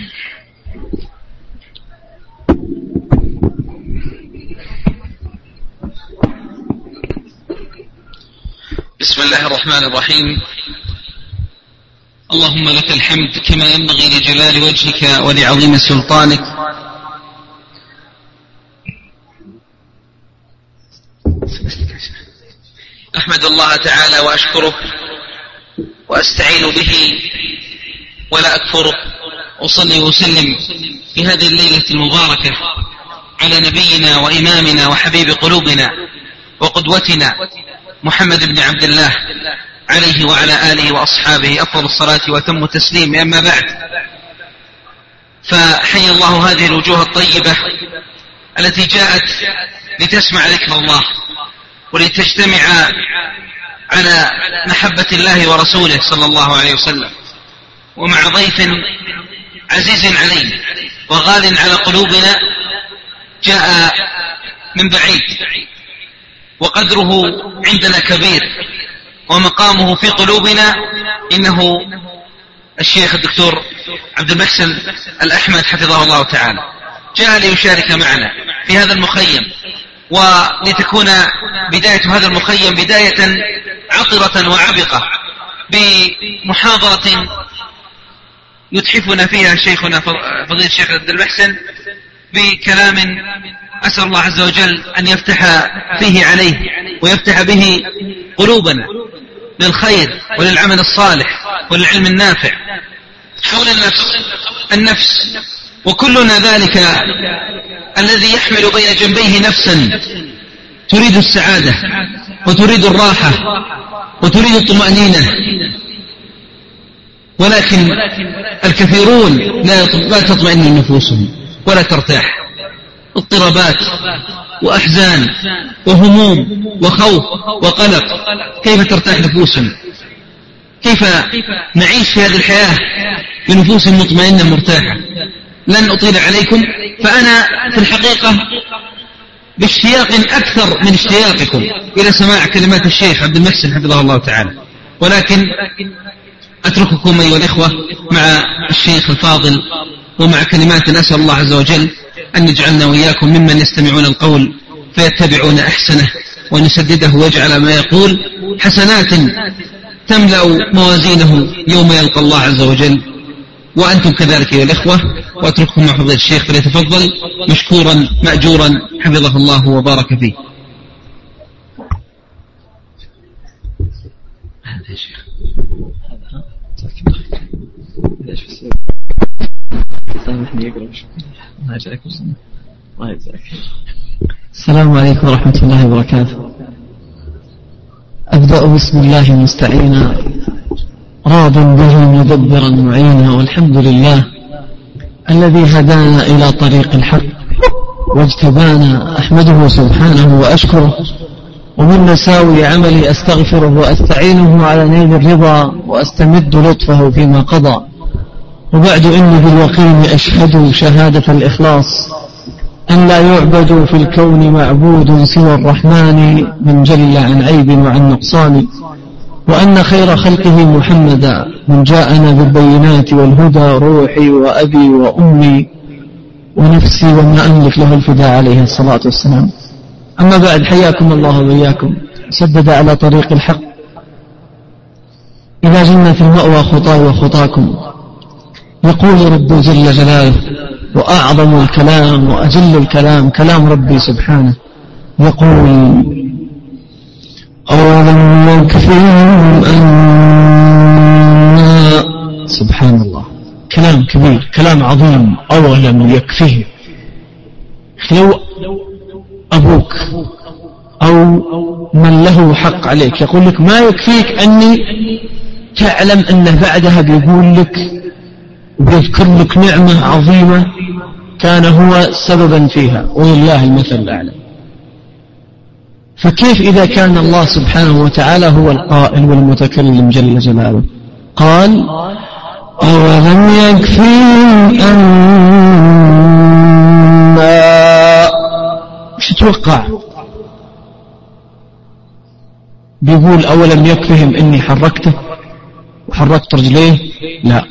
بسم الله الرحمن الرحيم. اللهم لك الحمد كما ينبغي لجلال وجهك ولعظيم سلطانك. أحمد الله تعالى وأشكره وأستعين به ولا أكفره. اصلي واسلم في هذه الليلة المباركة على نبينا وإمامنا وحبيب قلوبنا وقدوتنا محمد بن عبد الله عليه وعلى آله وأصحابه. أفضل الصلاة وتم التسليم. أما بعد فحي الله هذه الوجوه الطيبة التي جاءت لتسمع ذكر الله ولتجتمع على محبة الله ورسوله صلى الله عليه وسلم. ومع ضيف عزيز علينا وغال على قلوبنا جاء من بعيد وقدره عندنا كبير ومقامه في قلوبنا إنه الشيخ الدكتور عبد المحسن الأحمد حفظه الله تعالى. جاء ليشارك معنا في هذا المخيم ولتكون بداية هذا المخيم بداية عطرة وعبقة بمحاضرة يتحفنا فيها شيخنا فضيلة الشيخ عبد المحسن بكلام أسأل الله عز وجل أن يفتح فيه عليه ويفتح به قلوبنا للخير وللعمل الصالح وللعلم النافع. حول النفس النفس وكلنا ذلك الذي يحمل بين جنبيه نفسا. تريد السعادة وتريد الراحة وتريد الطمأنينة. ولكن الكثيرون لا تطمئن نفوسهم ولا ترتاح. اضطرابات وأحزان وهموم وخوف وقلق كيف ترتاح نفوسنا كيف نعيش في هذه الحياة بنفوس مطمئنة مرتاحة؟ لن أطيل عليكم فأنا في الحقيقة باشتياق أكثر من اشتياقكم إلى سماع كلمات الشيخ عبد المحسن حفظه الله تعالى. ولكن أترككم أيها الإخوة مع الشيخ الفاضل ومع كلمات أسأل الله عز وجل أن يجعلنا وإياكم ممن يستمعون القول فيتبعون أحسنه وأن يسدده ويجعل ما يقول حسنات تملأ موازينه يوم يلقى الله عز وجل. وأنتم كذلك أيها الإخوة وأترككم مع فضيلة الشيخ فليتفضل مشكورا مأجورا حفظه الله وبارك فيه. هذا يا شيخ. يجزاك الله يجزاك السلام عليكم ورحمة الله وبركاته. أبدأ بسم الله مستعينا. راض به مدبرا معينا والحمد لله الذي هدانا إلى طريق الحق واجتبانا أحمده سبحانه وأشكره ومن مساوي عملي أستغفره وأستعينه على نيل الرضا وأستمد لطفه فيما قضى. وبعد إني بالوقيم أشهد شهادة الإخلاص أن لا يعبد في الكون معبود سوى الرحمن من جل عن عيب وعن نقصان وأن خير خلقه محمدا من جاءنا بالبينات والهدى روحي وأبي وأمي ونفسي وما أملك له الفداء عليه الصلاة والسلام. أما بعد حياكم الله وإياكم. سدد على طريق الحق. إذا جنة المأوى خطاي وخطاكم. يقول ربي جل جلاله وأعظم الكلام وأجل الكلام كلام ربي سبحانه. يقول أولم يكفيهم أن سبحان الله كلام كبير كلام عظيم. أولم يكفيهم لو أبوك أو من له حق عليك. يقول لك ما يكفيك أني تعلم أنه بعدها بيقول لك ويذكر لك نعمة عظيمة كان هو سببا فيها. ولله المثل الأعلى. فكيف إذا كان الله سبحانه وتعالى هو القائل والمتكلم جل جلاله؟ قال أولم يكفيهم أنا وش تتوقع بيقول أولم يكفهم إني حركته وحركت رجليه؟ لا.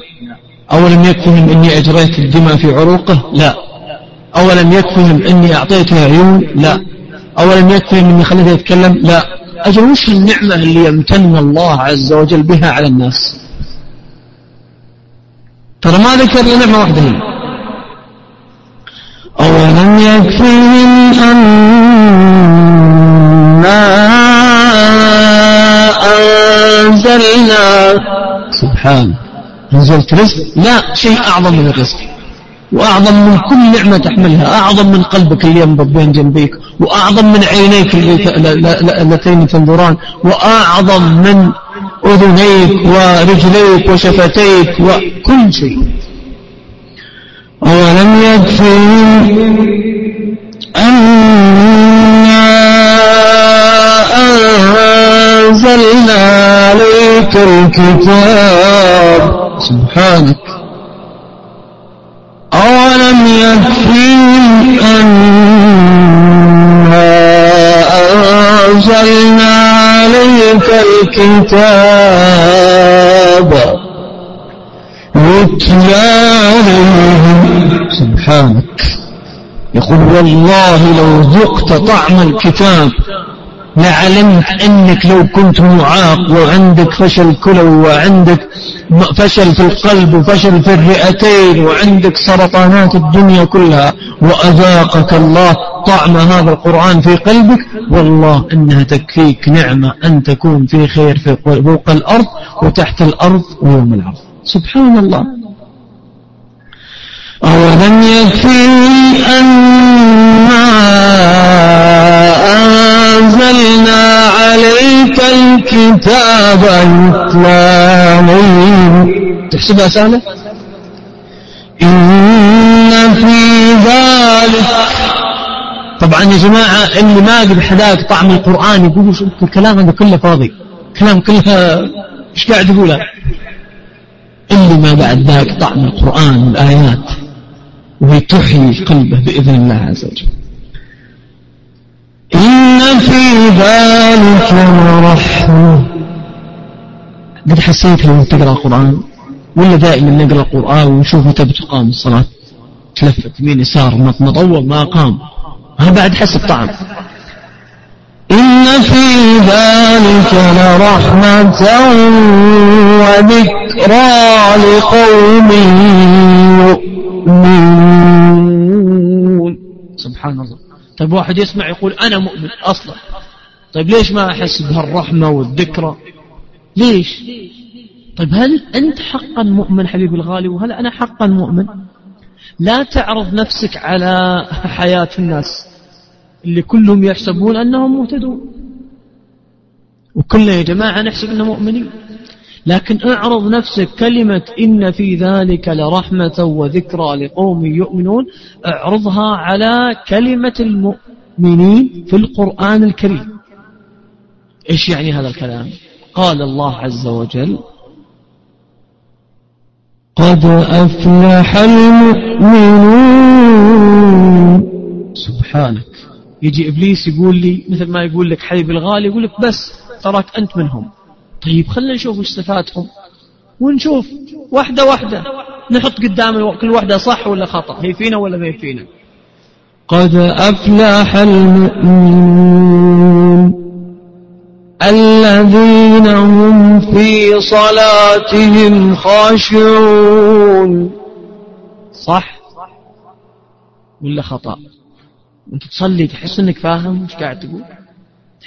أولم يكفهم إني أجريت الدماء في عروقه؟ لا. أولم يكفهم إني أعطيته عيون؟ لا. أولم يكفهم إني خليته يتكلم؟ لا. أجل وش النعمة اللي يمتن الله عز وجل بها على الناس؟ ترى ما ذكر نعمة واحدة هي. أولم يكفهم أنا أنزلنا سبحان. نزلت رزق لا شيء أعظم من الرزق. وأعظم من كل نعمة تحملها. أعظم من قلبك اللي ينبض بين جنبيك. وأعظم من عينيك اللتين تنظران. وأعظم من أذنيك ورجليك وشفتيك وكل شيء. أولم يكفهم أنا أنزلنا عليك الكتاب سبحانك أولم يكفهم أنا أنزلنا عليك الكتاب يتلى يقول والله لو ذقت طعم الكتاب لعلمت أنك لو كنت معاق وعندك فشل كلوي وعندك فشل في القلب وفشل في الرئتين وعندك سرطانات الدنيا كلها وأذاقك الله طعم هذا القرآن في قلبك والله إنها تكفيك نعمة أن تكون في خير في فوق الأرض وتحت الأرض ويوم العرض. سبحان الله. أولم يكفيهم أنا أنزلنا عليك الكتاب يتلى عليهم تحسبها سهلة إن في ذلك طبعا يا جماعة اللي ما حداك طعم القرآن يقولوا شو الكلام هذا كله فاضي. كلام كله إيش قاعد يقوله؟ اللي ما بعد ذاك طعم القرآن والآيات. وتحيي قلبه بإذن الله عز وجل. إن في ذلك لرحمة. قد حسيت لما تقرأ القرآن ولا دائما نقرأ القرآن ونشوف متى بتقام الصلاة. تلفت يمين يسار مطول ما قام. ما بعد حس الطعم إن في ذلك لرحمة وذكرى لقوم يؤمنون. سبحان الله. طيب واحد يسمع يقول أنا مؤمن أصلا. طيب ليش ما أحس بهالرحمة والذكرى؟ ليش؟ طيب هل أنت حقا مؤمن حبيبي الغالي؟ وهل أنا حقا مؤمن؟ لا تعرض نفسك على حياة الناس اللي كلهم يحسبون أنهم مهتدون. وكلنا يا جماعة نحسب أنهم مؤمنين. لكن اعرض نفسك كلمة إن في ذلك لرحمة وذكرى لقوم يؤمنون اعرضها على كلمة المؤمنين في القرآن الكريم. إيش يعني هذا الكلام؟ قال الله عز وجل قد أفلح المؤمنون. سبحانك. يجي إبليس يقول لي مثل ما يقول لك حبيبي الغالي يقول لك بس تراك أنت منهم. طيب خلينا نشوف وش ونشوف واحدة واحدة نحط قدام كل واحدة صح ولا خطأ. هي فينا ولا ما هي فينا؟ قد أفلح المؤمنون الذين هم في صلاتهم خاشعون. صح؟ ولا خطأ؟ وانت تصلي تحس إنك فاهم؟ وش قاعد تقول؟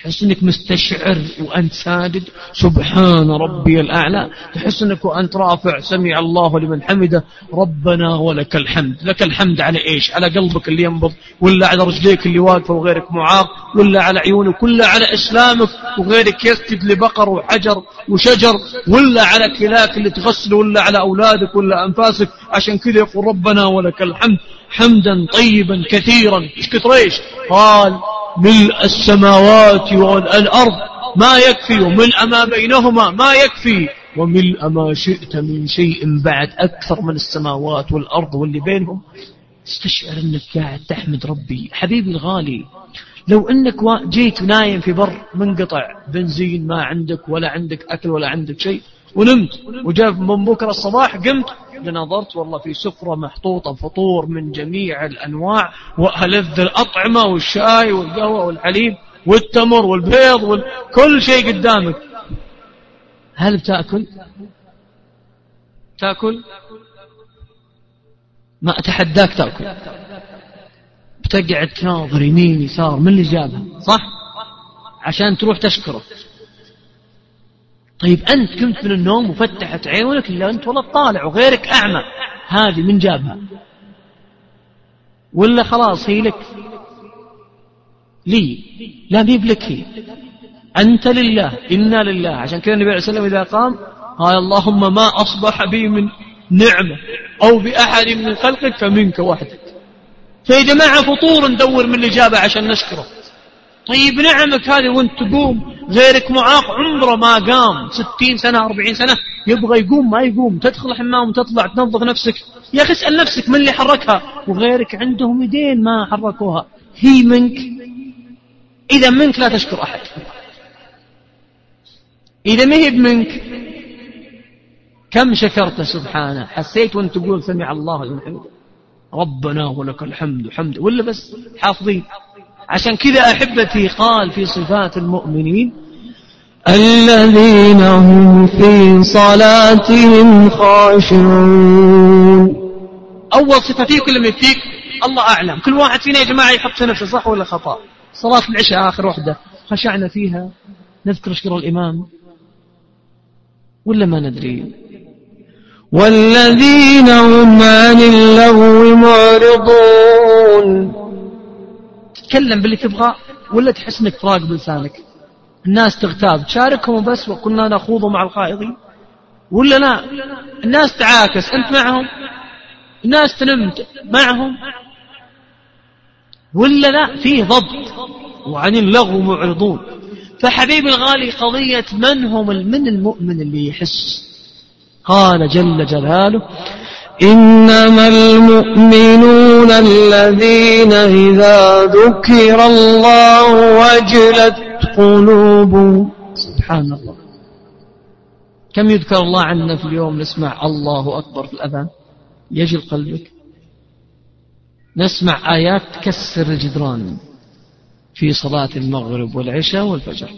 تحس إنك مستشعر وأنت ساجد سبحان ربي الأعلى. تحس إنك وأنت رافع. سمع الله لمن حمده. ربنا ولك الحمد. لك الحمد على إيش؟ على قلبك اللي ينبض ولا على رجليك اللي واقفة وغيرك معاق ولا على عيونك ولا على إسلامك وغيرك يسجد لبقر وحجر وشجر ولا على كلاك اللي تغسل ولا على أولادك ولا أنفاسك. عشان كذا يقول ربنا ولك الحمد. حمدا طيبا كثيرا. إيش كثر إيش؟ قال ملء السماوات والأرض ما يكفي وملء ما بينهما ما يكفي وملء ما شئت من شيء بعد أكثر من السماوات والأرض واللي بينهم. استشعر أنك قاعد تحمد ربي. حبيبي الغالي لو أنك جيت نايم في بر منقطع بنزين ما عندك ولا عندك أكل ولا عندك شيء ونمت وجاء من بكرة الصباح قمت نظرت والله في سفرة محطوطة فطور من جميع الأنواع وألذ الأطعمة والشاي والقهوة والحليب والتمر والبيض وكل شيء قدامك. هل بتأكل تأكل؟ ما أتحداك تأكل. بتقعد تناظر يمين يسار من اللي جابها صح؟ عشان تروح تشكره. طيب أنت قمت من النوم وفتحت عيونك إلا أنت والله طالع وغيرك أعمى. هذه من جابها. ولا خلاص هي لك. لي. لا ميب لك هي. أنت لله. إنا لله. عشان كذا النبي عليه والسلام إذا قام قال اللهم ما أصبح بي من نعمة أو بأحد من خلقك فمنك وحدك. فيا جماعة فطور ندور من الإجابة عشان نشكره. طيب نعمك هذه وانت تقوم. غيرك معاق عمره ما قام. ستين سنة أربعين سنة. يبغى يقوم ما يقوم. تدخل الحمام تطلع تنظف نفسك. يا أخي اسأل نفسك من اللي حركها. وغيرك عندهم يدين ما حركوها. هي منك. إذا منك لا تشكر أحد. إذا ما هي منك كم شكرت سبحانه. حسيت وانت تقول سمع الله لمن حمده ربنا ولك الحمد. حمد. ولا بس حافظين. عشان كذا أحبتي قال في صفات المؤمنين الذين هم في صلاتهم خاشعون. أول صفة فيك ولا من فيك؟ الله أعلم. كل واحد فينا يا جماعة يحط نفسه صح ولا خطأ؟ صلاة العشاء آخر وحدة. خشعنا فيها. نذكر شكر الإمام. ولا ما ندري. والذين هم عن اللغو معرضون. تتكلم باللي تبغى ولا تحس إنك تراقب لسانك الناس تغتاب. تشاركهم بس وكنا نخوض مع الخائضين ولا لا؟ الناس تعاكس. أنت معهم؟ الناس تنم معهم؟ ولا لا؟ فيه ضبط. وعن اللغو معرضون. فحبيبي الغالي قضية من هم من المؤمن اللي يحس؟ قال جل جلاله إنما المؤمنون الذين إذا ذكر الله وجلت قلوبهم. سبحان الله كم يذكر الله عنا في اليوم؟ نسمع الله أكبر في الأذان. يجل قلبك نسمع آيات تكسر الجدران في صلاة المغرب والعشاء والفجر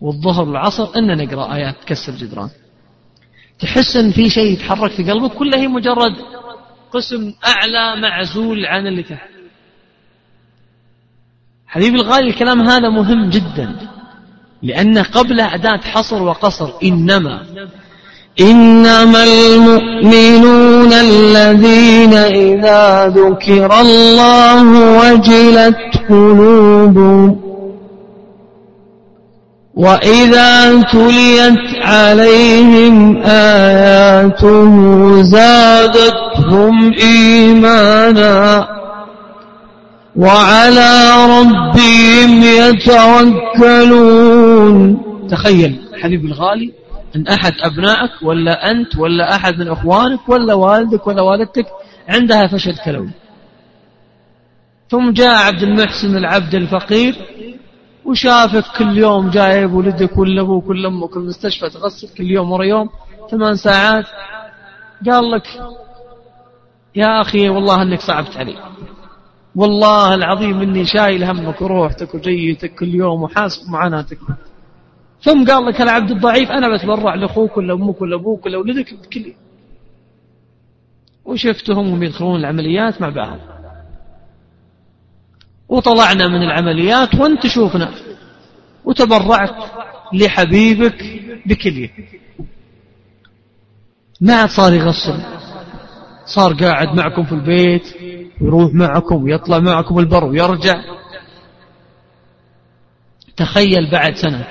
والظهر والعصر. أن نقرأ آيات تكسر الجدران. تحس إن في شيء يتحرك في قلبك كلها هي مجرد قسم أعلى معزول عن اللي تحت. حبيبي الغالي الكلام هذا مهم جدا لأن قبله أداة حصر وقصر إنما إنما المؤمنون الذين إذا ذكر الله وجلت قلوبهم وإذا تليت عليهم آياته زادتهم إيمانا وعلى ربهم يتوكلون تخيل حبيبي الغالي أن أحد أبنائك ولا أنت ولا أحد من أخوانك ولا والدك ولا والدتك عندها فشل كلوي. ثم جاء عبد المحسن العبد الفقير وشافك كل يوم جايب ولدك ولا أبوك ولا أمك المستشفى تغسل كل يوم ورا يوم ثمان ساعات. قال لك يا أخي والله إنك صعبت علي. والله العظيم إني شايل همك وروحتك وجيتك كل يوم وحاسب معاناتك. ثم قال لك العبد الضعيف أنا بتبرع لأخوك ولا أمك ولا أبوك ولا ولدك بكل وشفتهم هم يدخلون العمليات مع بعض. وطلعنا من العمليات وانت شوفنا. وتبرعت لحبيبك بكلية. ما عاد صار يغسل. صار قاعد معكم في البيت ويروح معكم ويطلع معكم البر ويرجع. تخيل بعد سنة.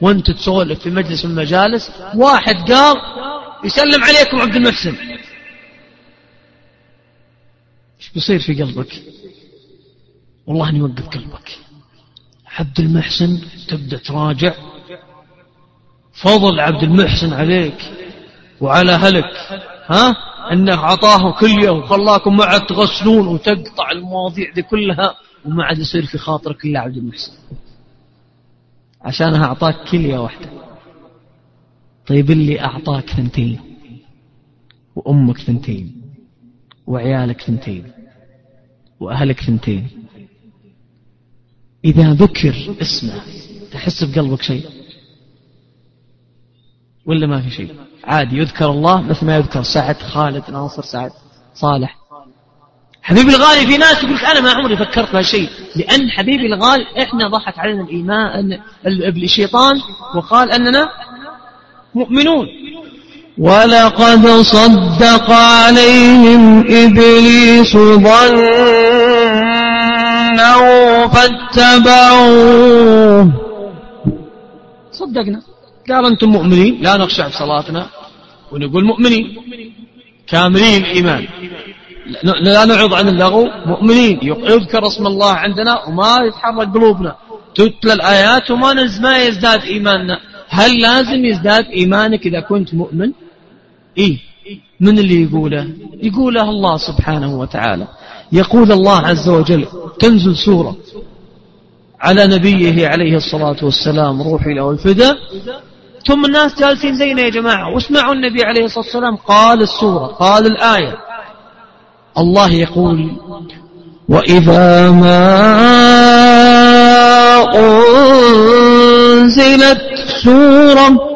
وانت تسولف في مجلس من المجالس واحد قال يسلم عليكم عبد المحسن. إيش بيصير في قلبك؟ والله أن يوقف قلبك. عبد المحسن تبدأ تراجع. فضل عبد المحسن عليك وعلى هلك ها؟ إنه اعطاه كليه وخلاكم معه تغسلون وتقطع المواضيع دي كلها وما عاد يصير في خاطرك إلا عبد المحسن. عشانها أعطاك كلية واحدة. طيب اللي أعطاك ثنتين وأمك ثنتين وعيالك ثنتين وأهلك ثنتين إذا ذكر اسمه تحس بقلبك شيء؟ ولا ما في شيء؟ عادي يذكر الله مثل ما يذكر. سعد خالد ناصر سعد صالح. حبيبي الغالي في ناس يقول أنا ما عمري فكرت بهالشيء. لأن حبيبي الغالي إحنا ضحك علينا الإيمان الشيطان وقال أننا مؤمنون. ولقد صدق عليهم إبليس ظنه فاتبعوه. صدقنا. قال أنتم مؤمنين؟ لا نخشع في صلاتنا ونقول مؤمنين. كاملين الإيمان لا نعرض عن اللغو. مؤمنين. يذكر اسم الله عندنا وما يتحرك قلوبنا. تتلى الآيات وما ما يزداد إيماننا. هل لازم يزداد إيمانك إذا كنت مؤمن؟ إيه. من اللي يقوله؟ يقوله الله سبحانه وتعالى. يقول الله عز وجل تنزل سورة على نبيه عليه الصلاة والسلام روحي له الفداء ثم الناس جالسين زينا يا جماعة واسمعوا النبي عليه الصلاة والسلام قال السورة قال الآية. الله يقول وإذا ما أنزلت سورة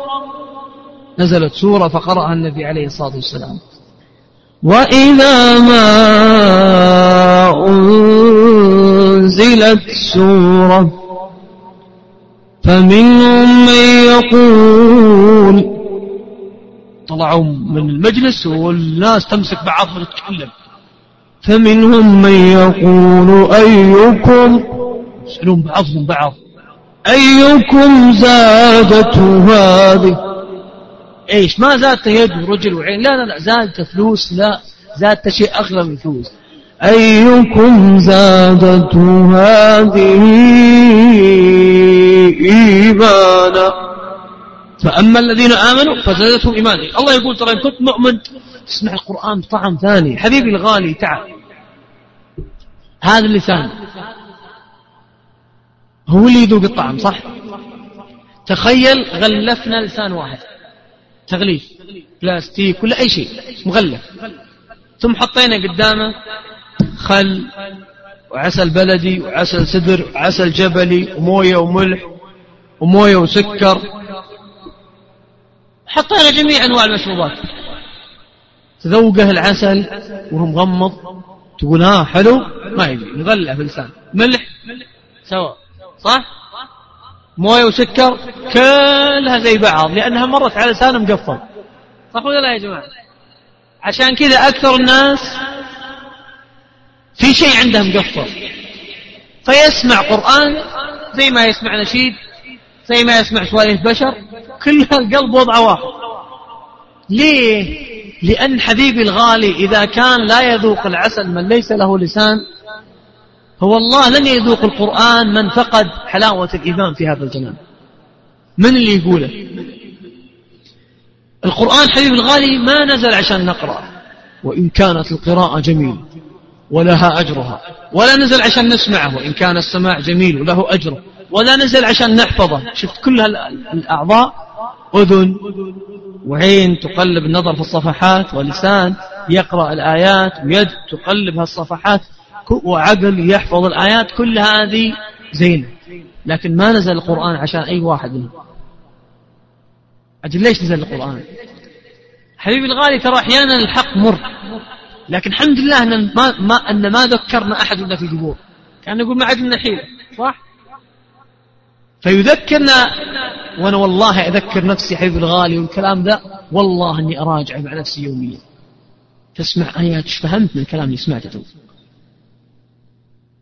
نزلت سورة فقرأها النبي عليه الصلاة والسلام. وإذا ما أنزلت سورة فمنهم من يقول طلعوا من المجلس والناس تمسك بعض وتتكلم فمنهم من يقول أيكم يسألون بعضهم بعض. أيكم زادته هذه إيش؟ ما زادت يد ورجل وعين. لا لا لا زادت فلوس لا زادت شيء أغلى من فلوس. أيكم زادته هذه إيمانا؟ فأما الذين آمنوا فزادتهم إيمانا. الله يقول ترى إن كنت مؤمن تسمع القرآن بطعم ثاني. حبيبي الغالي تعال. هذا اللسان. هو اللي يذوق الطعم صح؟ تخيل غلفنا لسان واحد. تغليف بلاستيك ولا أي شيء مغلف. ثم حطينا قدامه خل وعسل بلدي وعسل سدر وعسل جبلي وموية وملح وموية وسكر. حطينا جميع أنواع المشروبات. تذوقه العسل وهو مغمض تقول ها حلو؟ ما يجي مغلع في اللسان ملح سوا صح؟ مويه وسكر كلها زي بعض لأنها مرت على لسان مقفل صح ولا لا يا جماعة. عشان كذا أكثر الناس في شيء عنده مقفل فيسمع قرآن زي ما يسمع نشيد زي ما يسمع سواليف بشر كلها القلب وضع واحد. ليه؟ لأن حبيبي الغالي إذا كان لا يذوق العسل من ليس له لسان هو الله لن يذوق القرآن من فقد حلاوة الإيمان في هذا الجنان من اللي يقوله؟ القرآن حبيبي الغالي ما نزل عشان نقرأ وإن كانت القراءة جميلة ولها أجرها. ولا نزل عشان نسمعه. وإن كان السماع جميل وله أجره ولا نزل عشان نحفظه. شفت كل الأعضاء؟ أذن وعين تقلب النظر في الصفحات ولسان يقرأ الآيات ويد تقلب هالصفحات. وعقل يحفظ الآيات كل هذه زينة. لكن ما نزل القرآن عشان أي واحد منهم؟ أجل ليش نزل القرآن؟ حبيبي الغالي ترى أحيانا الحق مر. لكن الحمد لله أن ما, ما, أن ما ذكرنا أحد إلا في القبور كان نقول ما عدنا حيلة. صح؟ فيذكرنا وأنا والله أذكر نفسي حبيبي الغالي والكلام ذا والله أني أراجع مع نفسي يوميا. تسمع آيات فهمت من الكلام اللي سمعته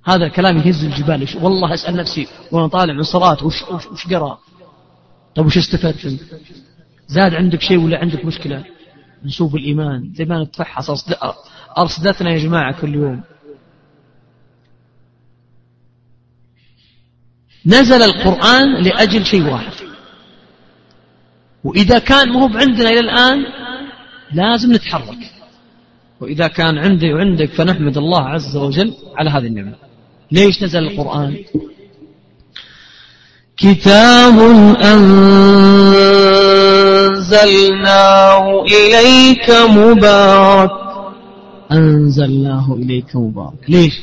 هذا الكلام يهز الجبال. والله أسأل نفسي وأنا طالع من صلاة وش, وش, وش قرأ؟ طيب وش استفدت أنت؟ زاد عندك شيء ولا عندك مشكلة؟ نشوف الإيمان. زي ما نتفحص أرصدتنا يا جماعة كل يوم. نزل القرآن لأجل شيء واحد. وإذا كان مو عندنا إلى الآن لازم نتحرك. وإذا كان عندي وعندك فنحمد الله عز وجل على هذه النعمة. ليش نزل القرآن؟ كتاب أنزلناه إليك مبارك. أنزلناه إليك مبارك. ليش؟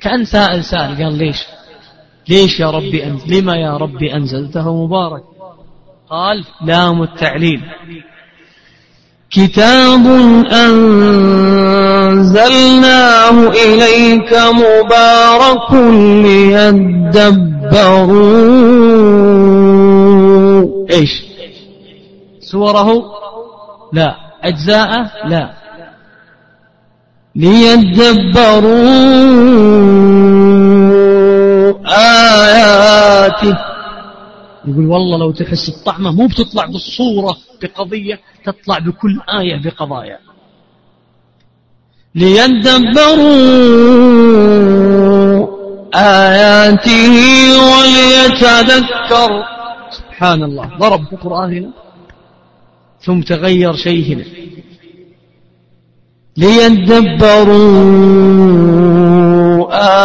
كأن سائل سائل قال ليش؟ ليش يا ربي أنزل لما يا ربي أنزلته مبارك؟ قال لام التعليل. كتاب أنزلناه إليك مبارك ليدبروا. إيش؟ سورة لا. أجزاءه لا. ليدبروا آياته. يقول والله لو تحس الطعمة مو بتطلع بالصورة بقضية تطلع بكل آية بقضايا. ليدبروا آياته وليتذكر. سبحان الله ضرب في القرآن هنا ثم تغير شيء هنا. ليدبروا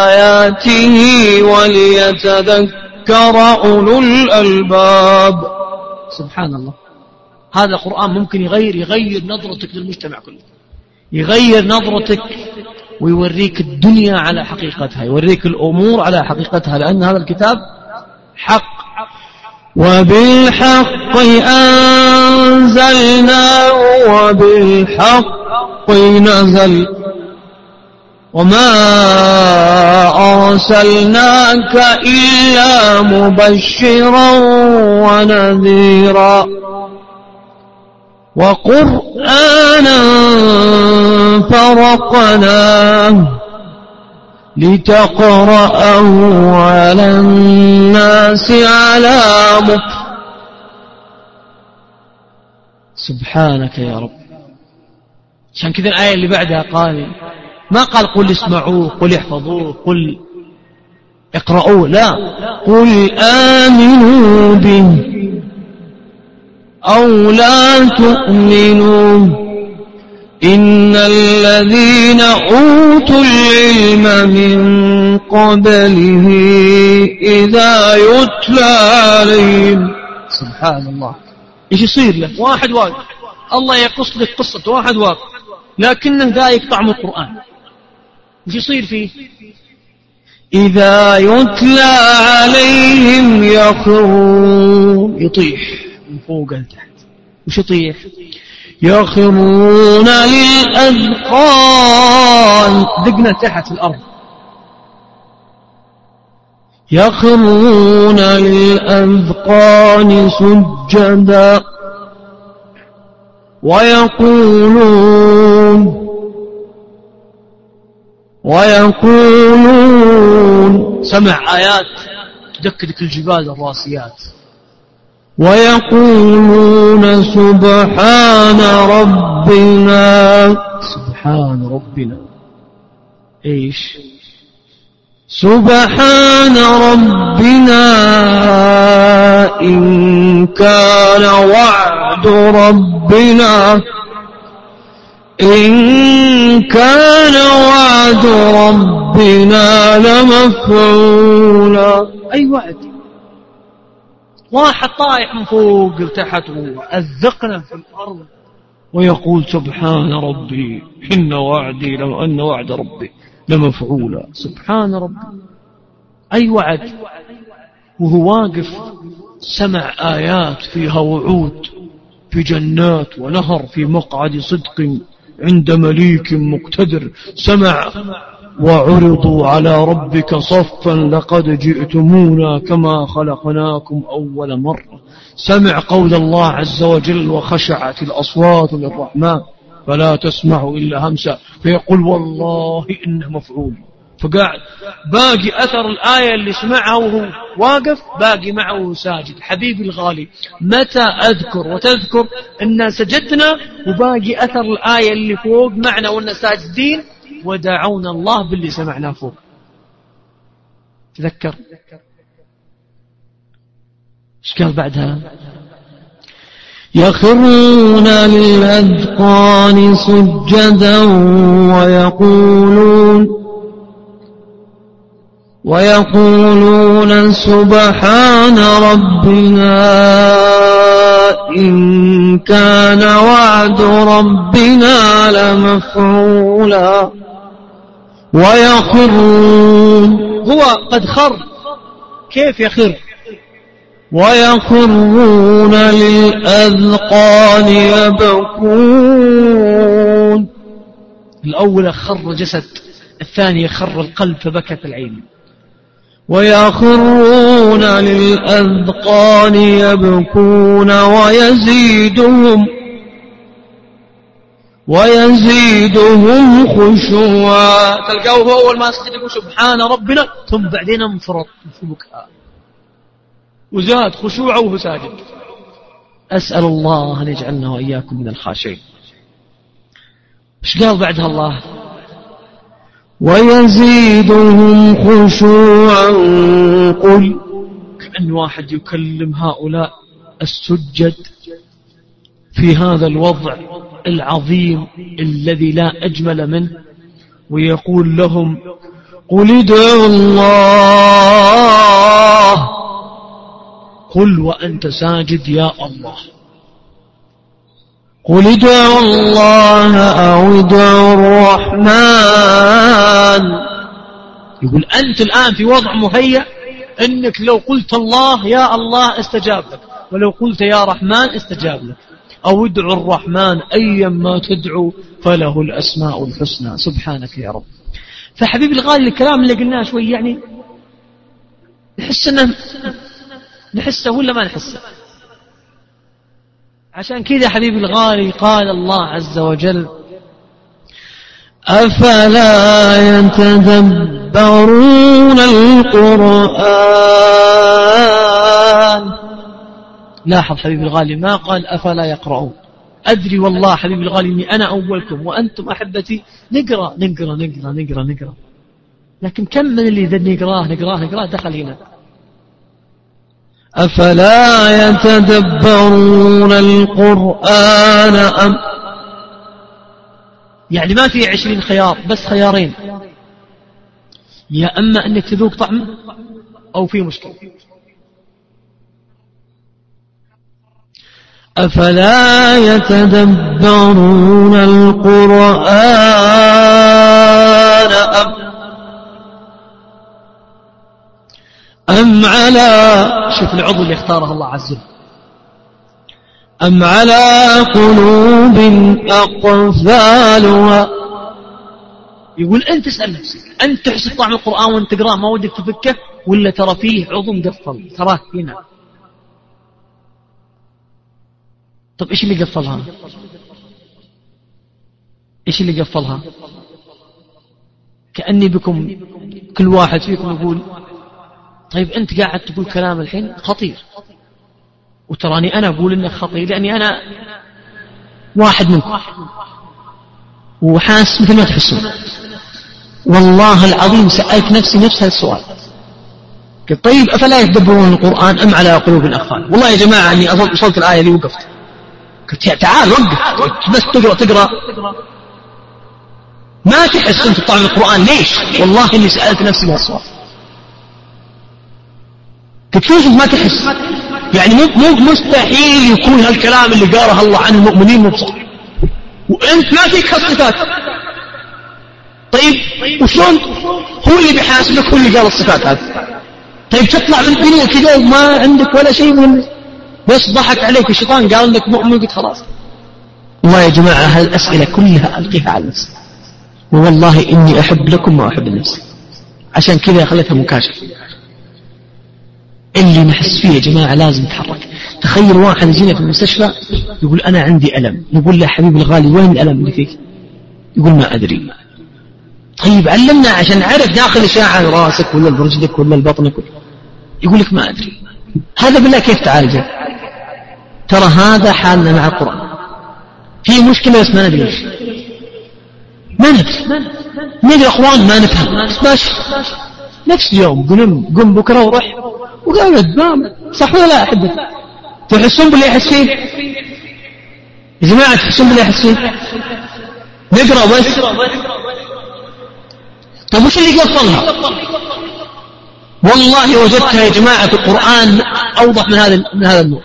آياته وليتذكر أولو الألباب. سبحان الله هذا قرآن ممكن يغير يغير نظرتك للمجتمع كله. يغير نظرتك ويوريك الدنيا على حقيقتها يوريك الأمور على حقيقتها لأن هذا الكتاب حق. وبالحق أنزلناه وبالحق نزل. وما أرسلناك إلا مبشرا ونذيرا. وقرآنا فرقناه لتقرأه على الناس على مكر. سبحانك يا رب. عشان كذا الآية اللي بعدها قال ما قال قل اسمعوه قل احفظوه قل اقرأوه لا. قل آمنوا به. أو لا تؤمنوا إن الذين أوتوا العلم من قبله إذا يتلى عليهم. سبحان الله إيش يصير له؟ واحد واقف الله يقص لك قصة واحد واقف لكنه ذايق طعم القرآن. إيش يصير فيه؟ إذا يتلى عليهم يخرون. يطيح. فوق لتحت وش يطيح؟ يخرون للأذقان. دقنا تحت الأرض. يخرون للأذقان سجدا. ويقولون ويقولون. سمع آيات تدكدك الجبال الراسيات. ويقولون سبحان ربنا. سبحان ربنا. إيش؟ سبحان ربنا إن كان وعد ربنا. إن كان وعد ربنا لمفعولا. أي وعد؟ واحد طايح من فوق لتحت وأذقنا في الأرض ويقول سبحان ربي إن وعدي لو أن وعد ربي لمفعولا سبحان ربي. أي وعد؟ وهو واقف سمع آيات فيها وعود في جنات ونهر في مقعد صدق عند مليك مقتدر. سمع. وعرضوا على ربك صفا لقد جئتمونا كما خلقناكم أول مرة. سمع قول الله عز وجل وخشعت الأصوات للرحمن فلا تسمع إلا همسا فيقول والله إنه مفعول. فقاعد باقي أثر الآية اللي سمعها وهو واقف باقي معه ساجد. حبيبي الغالي متى أذكر وتذكر أن سجدنا وباقي أثر الآية اللي فوق معنا وأن ساجدين ودعونا الله باللي سمعناه فوق. تذكر؟ إيش قال بعدها؟ يخرون للأذقان سجدا ويقولون ويقولون سبحان ربنا إن كان وعد ربنا لمفعولا. ويخرون. هو قد خر. كيف يخر؟ ويخرون للأذقان يبكون. الأول خر جسد الثاني خر القلب فبكت العين. ويخرون للأذقان يبكون ويزيدهم ويزيدهم خشوعا. تلقاه هو أول ما سجد يقول سبحان ربنا ثم بعدين انفرط في بكاء وزاد خشوعه وهو ساجد. أسأل الله أن يجعلنا وإياكم من الخاشعين. إيش قال بعدها الله؟ ويزيدهم خشوعا. قل كأن واحد يكلم هؤلاء السجد في هذا الوضع. العظيم الذي لا أجمل منه ويقول لهم قل ادعوا الله. قل وأنت ساجد يا الله. قل ادعوا الله أو ادعوا الرحمن. يقول أنت الآن في وضع مهيأ أنك لو قلت الله يا الله استجاب لك ولو قلت يا رحمن استجاب لك. أو ادعوا الرحمن أيا ما تدعو فله الأسماء الحسنى. سبحانك يا رب. فحبيبي الغالي الكلام اللي قلناه شوي يعني نحس إنه نحسه ولا ما نحسه؟ عشان كذا حبيبي الغالي قال الله عز وجل أفلا يتدبرون القرآن؟ لاحظ حبيبي الغالي ما قال أفلا يقرؤون. أدري والله حبيبي الغالي أني أنا أولكم وأنتم أحبتي. نقرأ نقرأ نقرأ نقرأ نقرأ. لكن كم من اللي إذا نقرأه نقرأه نقرأه دخل هنا. أفلا يتدبرون القرآن أم؟ يعني ما في عشرين خيار بس خيارين. يا أما أنك تذوق طعم أو في مشكلة. أفلا يتدبرون القرآن أم أم على شوف العضو اللي اختاره الله عز وجل. أم على قلوب أقفالها يقول أنت اسأل نفسك أنت تحس طعم القرآن وأنت تقرأه ما ودك تفكه ولا ترى فيه عضو مقفل؟ تراه هنا. طب إيش اللي قفلها؟ إيش اللي قفلها؟ كأني بكم كل واحد فيكم يقول طيب أنت قاعد تقول كلام الحين خطير. وتراني أنا أقول إنك خطير لأني أنا واحد منكم. وحاس مثل ما تحسون. والله العظيم سألت نفسي نفس السؤال قلت طيب أفلا يتدبرون القرآن أم على قلوب أقفال والله يا جماعة أني وصلت الآية اللي وقفت. قلت تعال وقف. بس تقرأ تقرأ. ما تحس أنت طعم القرآن. ليش؟ والله إني سألت نفسي هذا السؤال قلت كيف ما تحس يعني مو مستحيل يكون هالكلام اللي قاله الله عن المؤمنين مو بصح. وأنت ما فيك هالصفات طيب وشلون؟ هو اللي بيحاسبك هو اللي قال الصفات هذه. طيب تطلع من الدنيا كذا وما عندك ولا شيء من بس ضحك عليك الشيطان قال انك مؤمن قلت خلاص. والله يا جماعة هالأسئلة كلها ألقيها على نفسي ووالله إني أحب لكم ما أحب لنفسي عشان كذا خليتها مكاشفة. اللي نحس فيه يا جماعة لازم نتحرك تخيل واحد يجينا في المستشفى يقول أنا عندي ألم. نقول له حبيبي الغالي وين الألم اللي فيك؟ يقول ما أدري. طيب علمنا عشان نعرف ناخذ إشاعة راسك ولا برجلك ولا بطنك يقول لك ما أدري. هذا بالله كيف تعالجه؟ ترى هذا حالنا مع القرآن. في مشكلة بس ما ندري إيش ما ندري ندري إخوان ما نفهم. بس نفس اليوم قم قم بكرة وروح. وقعد ما صح ولا لا احبك تحسون باللي يحس فيه يا جماعة تحسون باللي يحس فيه نقرأ بس. طيب وش اللي قفلها والله وجدتها يا جماعة في القرآن أوضح من هذا من هذا النور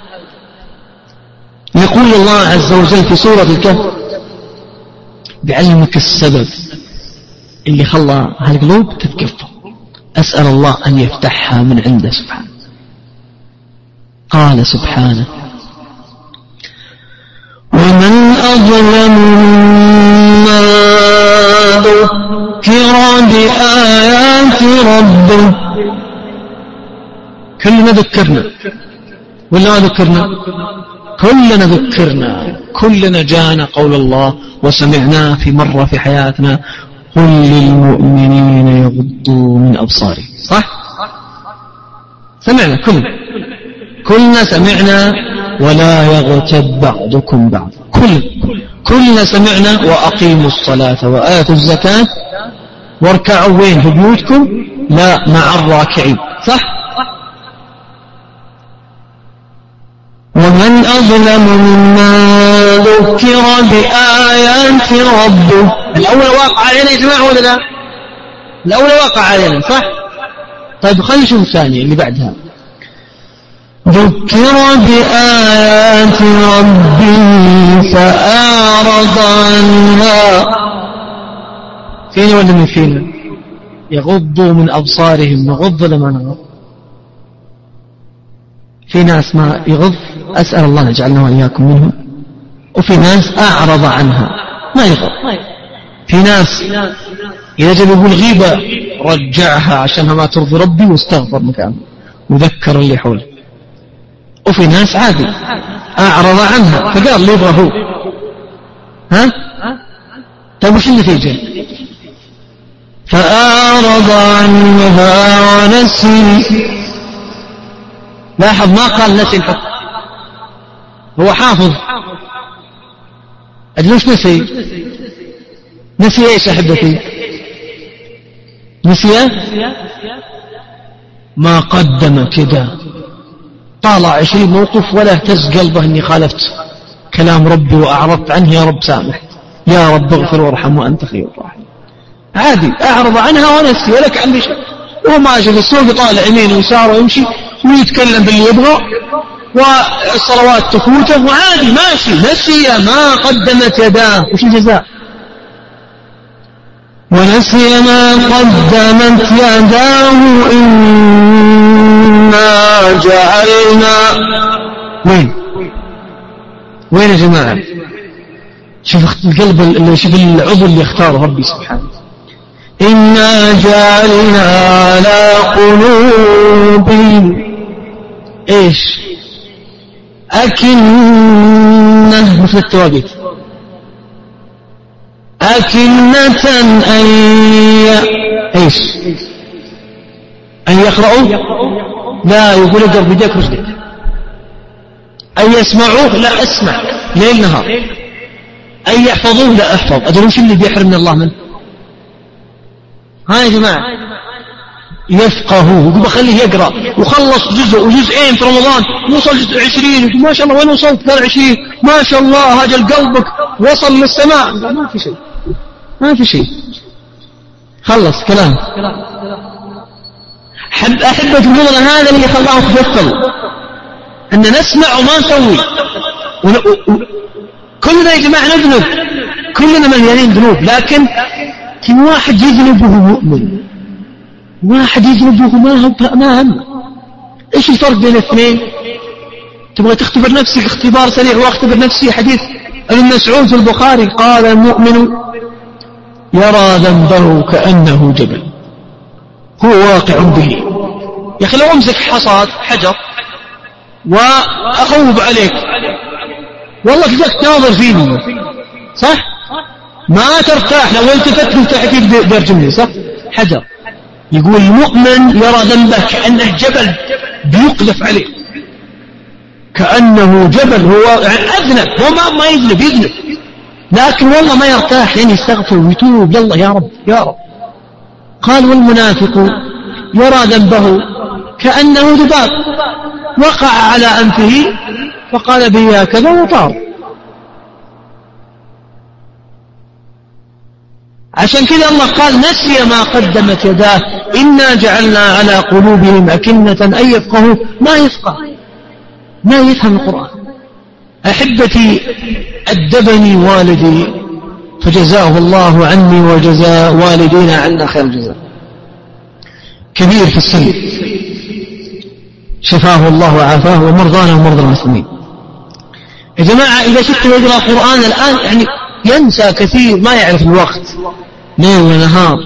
يقول الله عز وجل في سورة الكهف بعلمك السبب اللي خلى هالقلوب تتكفر أسأل الله أن يفتحها من عنده سبحانه. قال سبحانه ومن أظلم مما ذكر بآيات ربه. كلنا ذكرنا ولا ما ذكرنا؟ كلنا ذكرنا كلنا جانا قول الله وسمعناه في مرة في حياتنا قل للمؤمنين يغضوا من أبصارهم. صح؟ سمعنا كلنا. كلنا سمعنا ولا يغتب بعضكم بعض كل كلنا سمعنا وأقيموا الصلاة وآتوا الزكاة. واركعوا وين؟ في بيوتكم؟ لا مع الراكعين. صح؟ ومن أظلم مما ذكر بآيات ربه. الأول واقع علينا يا جماعة ولا لا؟ الأول واقع علينا صح؟ طيب خلينا نشوف الثانية اللي بعدها. ذكر بآيات ربه فأعرض عنها. فين ولا من فينا يغضوا من أبصارهم نغض لما نغض في ناس ما يغض أسأل الله يجعلنا وإياكم منهم. وفي ناس أعرض عنها ما يغض. في ناس إذا جاء يقول غيبة رجعها عشانها ما ترضي ربي واستغفر مكانه وذكر اللي حوله. وفي ناس عادي أعرض عنها فقال اللي يبغى هو ها؟ طيب وش النتيجة؟ فأعرض عنها ونسي. لاحظ ما قال نسي الحكم هو حافظ. أجل وش نسي. نسي إيش أحبتي؟ نسي ما قدم كده. طالع عشرين موقف ولا اهتز قلبه إني خالفت كلام ربي وأعرضت عنه يا رب سامح. يا رب اغفر وارحم وأنت خير الراحمين. عادي أعرض عنها ونسي ولا كان بشيء وهو ماشي في السوق يطالع يمين ويسار ويمشي. ويتكلم باللي يبغى والصلوات تفوته وعادي ماشي. نسي ما قدمت يداه. وش الجزاء؟ ونسي ما قدمت يداه. إنا جعلنا. وين؟ وين يا جماعة؟ شوف القلب اللي شوف العضو اللي اختاره ربي سبحانه. إنا جعلنا على قلوبهم إيش؟ أكنة مثل التواقيت أكنة أن ي... إيش؟ أن يقرأوا؟ لا يقول اقرأ بيديك رجلك أن يسمعوه؟ لا أسمع. ليل نهار. أن يحفظوه؟ لا أحفظ. أدري وش اللي بيحرمني الله منه؟ ها يا جماعة. يقول بخليه يقرأ. وخلص جزء وجزئين في رمضان. وصل جزء عشرين. ما شاء الله وين وصلت؟ قال عشرين. ما شاء الله هاجل قلبك. وصل للسماء ما في شيء. ما في شيء. خلص كلام. حب أحبة المنظر هذا اللي خلاه تبطل أن نسمع وما نسوي. كلنا يا جماعة نذنب. كلنا مليانين ذنوب. لكن في واحد يذنب وهو مؤمن؟ واحد يذنب وهو ما هم. إيش الفرق بين الاثنين؟ تبغى تختبر نفسك اختبار سريع واختبر نفسي حديث ابن مسعود في البخاري قال المؤمن يرى ذنبه كأنه جبل. هو واقع به. يا أخي لو أمسك حصاد حجر وأخوب عليك والله كذلك تناظر فيه صح؟ ما ترتاح لو التفت تحت بيرجمني صح؟ حجر. يقول المؤمن يرى ذنبه كأنه جبل بيقذف عليه. كأنه جبل هو يعني أذنب هو ما, ما يذنب يذنب. لكن والله ما يرتاح لين يستغفر ويتوب. يلا يا رب يا رب. قال والمنافق يرى ذنبه كأنه ذباب. وقع على أنفه فقال به هكذا وطار. عشان كذا الله قال نسي ما قدمت يداه إنا جعلنا على قلوبهم أكنة أن يفقهوا. ما يفقه. ما يفهم القرآن. أحبتي أدبني والدي فجزاه الله عني وجزاء والدينا عنا خير الجزاء. كبير في السن. شفاه الله وعافاه ومرضانا ومرضى المسلمين. يا جماعة إذا شفت يقرأ قرآن الآن يعني ينسى كثير ما يعرف الوقت ليل ونهار.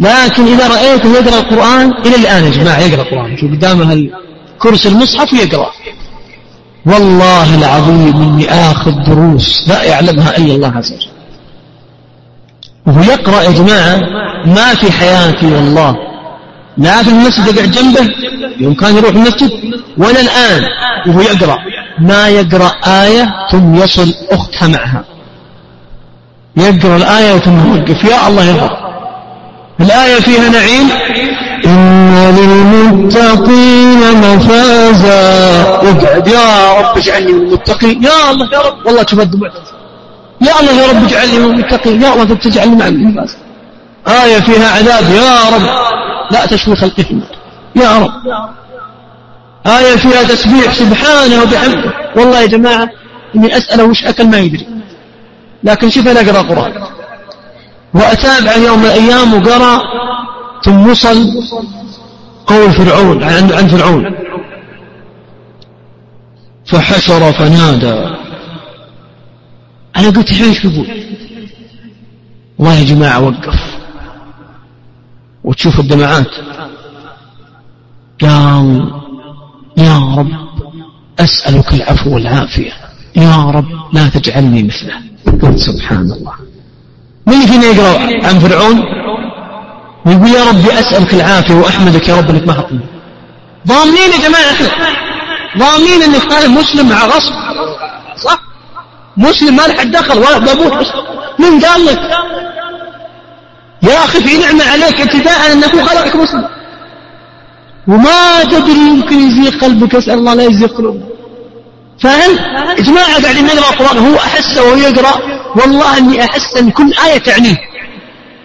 لكن إذا رأيته يقرأ القرآن إلى الآن يا جماعة يقرأ القرآن. شوف قدامه الكرسي المصحف ويقرأ والله العظيم إني آخذ دروس لا يعلمها إلا الله عز وجل. وهو يقرأ يا جماعة ما في حياتي والله. لا في المسجد يقعد جنبه يوم كان يروح المسجد ولا الآن وهو يقرأ. ما يقرأ آية ثم يصل أختها معها. يقرأ الآية ثم يوقف. يا الله يرضى الآية فيها نعيم. إن للمتقين مفازا. يقعد يا رب اجعلني من المتقين. يا الله يا رب. والله شوف الدموع يا الله يا رب اجعلني من المتقين. يا الله تجعلني مع المفاز آية فيها عذاب. يا رب. لا تشوي النار. يا رب. آية فيها تسبيح سبحانه وبحمده. والله يا جماعة إني أسأله وش أكل ما يدري. لكن شوف أنا أقرأ قرآن. وأتابع يوم من الأيام وقرأ ثم وصل قول فرعون عن عن فرعون. فحشر فنادى. أنا قلت إيش بيقول والله يا جماعة وقف. وتشوف الدمعات. قال يا رب أسألك العفو والعافية. يا رب لا تجعلني مثله. قلت سبحان الله من فينا يقرأ عن فرعون؟ ويقول يا ربي أسألك العافية وأحمدك يا رب أنك ما حطني ضامنين يا جماعة إحنا ضامنين أنك هذا مسلم مع غصب. صح؟ مسلم ما لحد دخل ولا بابوه من قال لك؟ يا أخي في نعمة عليك ابتداء أنه خلقك مسلم. وما تدري يمكن يزيغ قلبك أسأل الله لا يزيغ قلوبنا. فهل جماعة قاعدين نقرأ القرآن هو أحس وهو يقرأ؟ والله أني أحس أن كل آية تعنيه.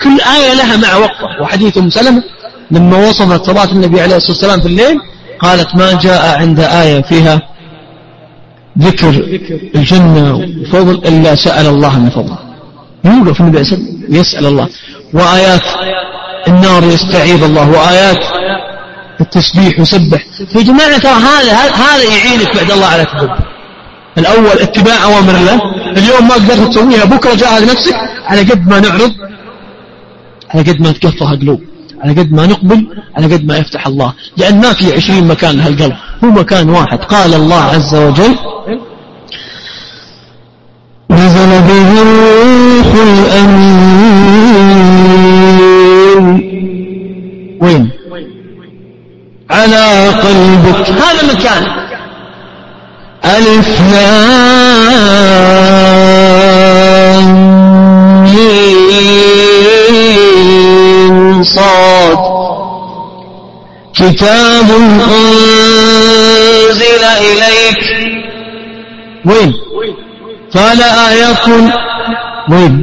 كل آية لها مع وقفة وحديث أم سلمة لما وصفت صلاة النبي عليه الصلاة والسلام في الليل قالت ما جاء عند آية فيها ذكر الجنة وفضل إلا سأل الله من فضله. يوقف النبي عليه الصلاة يسأل الله. وآيات النار يستعيذ الله. وآيات التسبيح وسبح. يا جماعة ترى هذا هذا يعينك بعد الله على تدبر الأول اتباع أوامر الله. اليوم ما قدرت تسويها بكرة جاهد نفسك. على قد ما نعرض على قد ما تكفها قلوب على قد ما نقبل على قد ما يفتح الله. لأن ما في عشرين مكان لهالقلب هو مكان واحد. قال الله عز وجل نزل به الروح الأمين. وين؟ على قلبك. هذا مكان. ألف لام صاد. كتاب أنزل إليك. وين؟ فلا يكن وين؟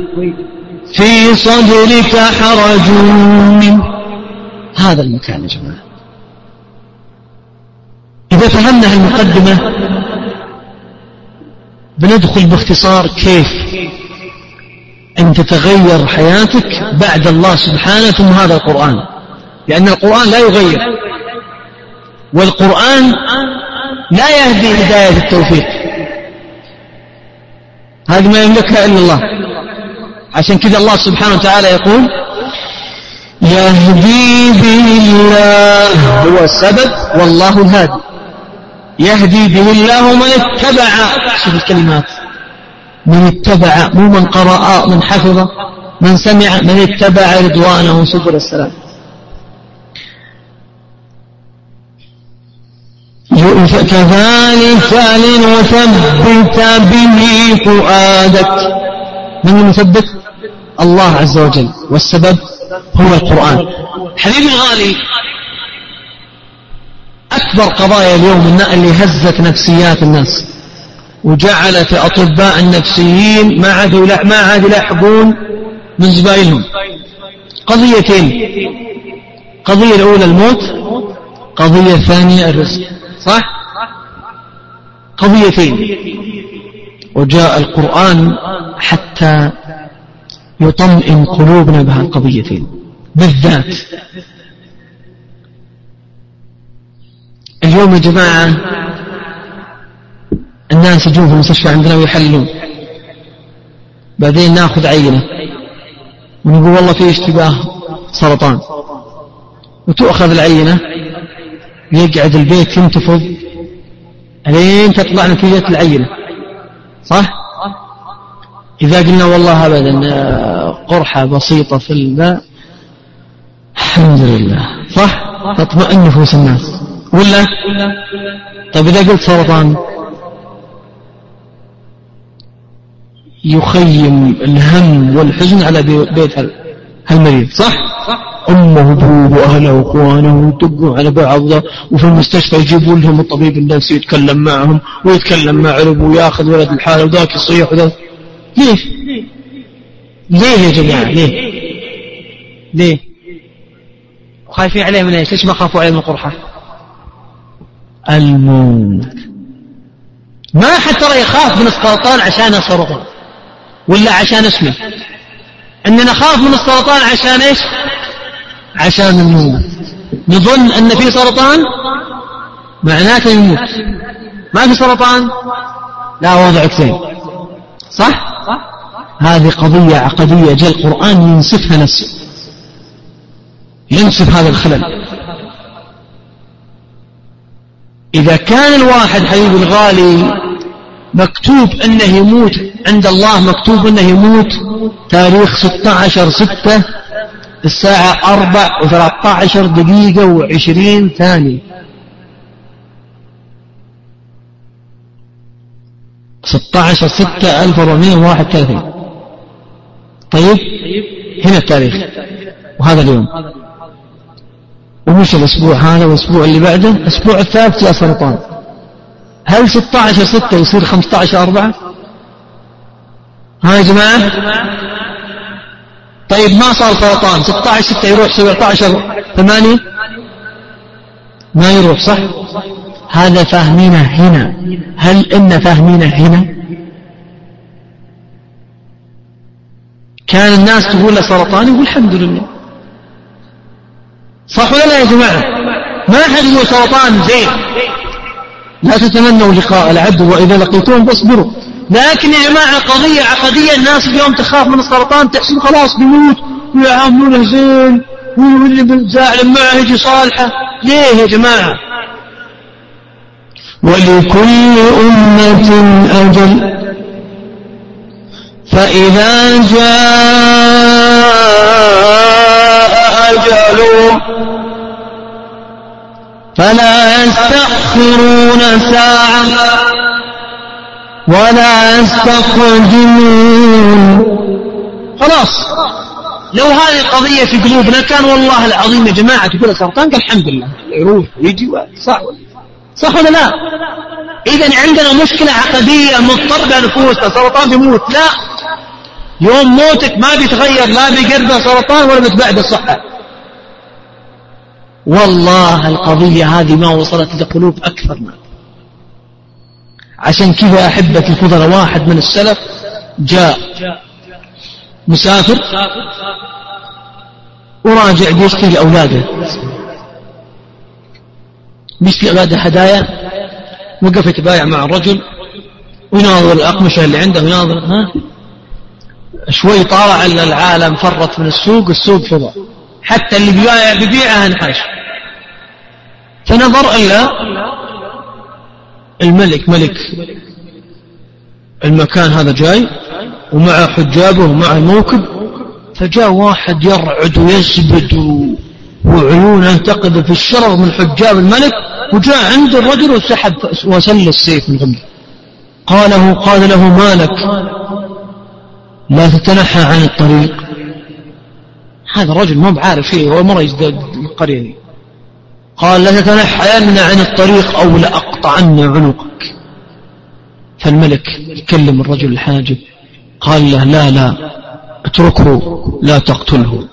في صدرك حرج. منه هذا المكان يا جماعة. إذا فهمنا المقدمة بندخل باختصار كيف أن تتغير حياتك بعد الله سبحانه ثم هذا القرآن. لأن القرآن لا يغير. والقرآن لا يهدي هداية التوفيق. هذه ما يملكها إلا الله. عشان كذا الله سبحانه وتعالى يقول يهدي به الله هو السبب والله الهادي. يهدي به الله من اتبع. شوف الكلمات. من اتبع مو من قرأ من حفظ من سمع من اتبع رضوانه. سبل السلام كذلك لنثبت به فؤادك. من المثبت؟ الله عز وجل. والسبب هو القرآن. حبيبي الغالي أكبر قضايا اليوم اللي هزت نفسيات الناس وجعلت الأطباء النفسيين ما عادوا ما عادوا يلاحقون من زباينهم. قضيتين. قضية الأولى الموت قضية الثانية الرزق. صح؟ قضيتين. وجاء القرآن حتى يطمئن قلوبنا بها القضيتين بالذات. اليوم يا جماعة الناس يجون في المستشفى عندنا ويحللون. بعدين ناخذ عينة. ونقول والله في اشتباه سرطان. وتؤخذ العينة. يقعد البيت ينتفض. لين تطلع نتيجة العينة. صح؟ إذا قلنا والله أبدا قرحة بسيطة في الماء الحمد لله. صح؟ تطمئن نفوس الناس. ولا؟ طيب إذا قلت سرطان يخيم الهم والحزن على بيت هالمريض صح؟ أمه وأبوه وأهله وأخوانه يدقوا على بعض وفي المستشفى يجيبوا لهم الطبيب النفسي يتكلم معهم ويتكلم مع أبوه ويأخذ ولد الحالة وذاك يصيح وذاك ليش؟ ليه يا جماعة ليه؟ ليه؟ خايفين عليه من إيش؟ ليش ما خافوا عليه من القرحة؟ الموت. ما حد ترى يخاف من السرطان عشان سرطان ولا عشان اسمه؟ اننا نخاف من السرطان عشان إيش؟ عشان الموت نظن إن في سرطان؟ معناته يموت. ما في سرطان؟ لا وضعك زين. صح؟ هذه قضية عقدية جاء القرآن ينسفها نفسه. ينسف هذا الخلل. إذا كان الواحد حبيبي الغالي مكتوب أنه يموت عند الله مكتوب أنه يموت تاريخ 16 ستة الساعة أربع وثلاثة عشر دقيقة وعشرين ثانية. ستة عشر ستة ألف وأربعمائة وواحد ثلاثين. طيب. هنا التاريخ. وهذا اليوم. ومش الأسبوع هذا والأسبوع اللي بعده الأسبوع الثالث جاء سرطان. هل 16 6 يصير 15 4 ها يا جماعة؟ طيب ما صار سرطان؟ 16 6 يروح 17 8 ما يروح صح؟ هذا فاهمينه هنا. هل إن فاهمينه هنا؟ كان الناس تقول له سرطان يقول الحمد لله. صح ولا لا يا جماعة؟ ما أحد يقول سرطان زين. لا تتمنوا لقاء العدو وإذا لقيتوهم فاصبروا. لكن يا جماعة قضية عقدية الناس اليوم تخاف من السرطان تحسب خلاص بيموت ويعاملونه زين واللي زاعل معه يجي صالحة. ليه يا جماعة؟ ولكل أمة أجل. فإذا جاء أجله فلا يستأخرون ساعة ولا يستقدمون. خلاص. لو هذه القضية في قلوبنا كان والله العظيم يا جماعة تقول سرطان قال الحمد لله. يروح ويجي صح. صح ولا لا؟ إذا عندنا مشكلة عقدية مضطربة نفوسنا سرطان بيموت. لا. يوم موتك ما بيتغير لا بيقرب سرطان ولا بتبعد الصحة. والله القضية هذه ما وصلت لقلوب أكثر ما عشان كذا أحبة الفضل واحد من السلف جاء. مسافر. وراجع بيشتري لأولاده. بيشتري لأولاده هدايا وقف يتبايع مع الرجل. ويناظر الأقمشة اللي عنده ويناظر ها؟ شوي طالع العالم فرط من السوق السوق فضى حتى اللي بيبيع بيبيعها انحاش فنظر إلى الملك ملك. المكان هذا جاي ومع حجابه ومع الموكب فجاء واحد يرعد ويزبد وعيونه تقذف الشرر من حجاب الملك وجاء عند الرجل وسحب وسل السيف من غمده قاله قال له مالك لا تتنحى عن الطريق. هذا الرجل ما بعارف فيه هو مرة يزداد القرية قال لتتنحين عن الطريق أو لأقطعن عنقك. فالملك يكلم الرجل الحاجب قال له لا لا اتركه لا تقتله.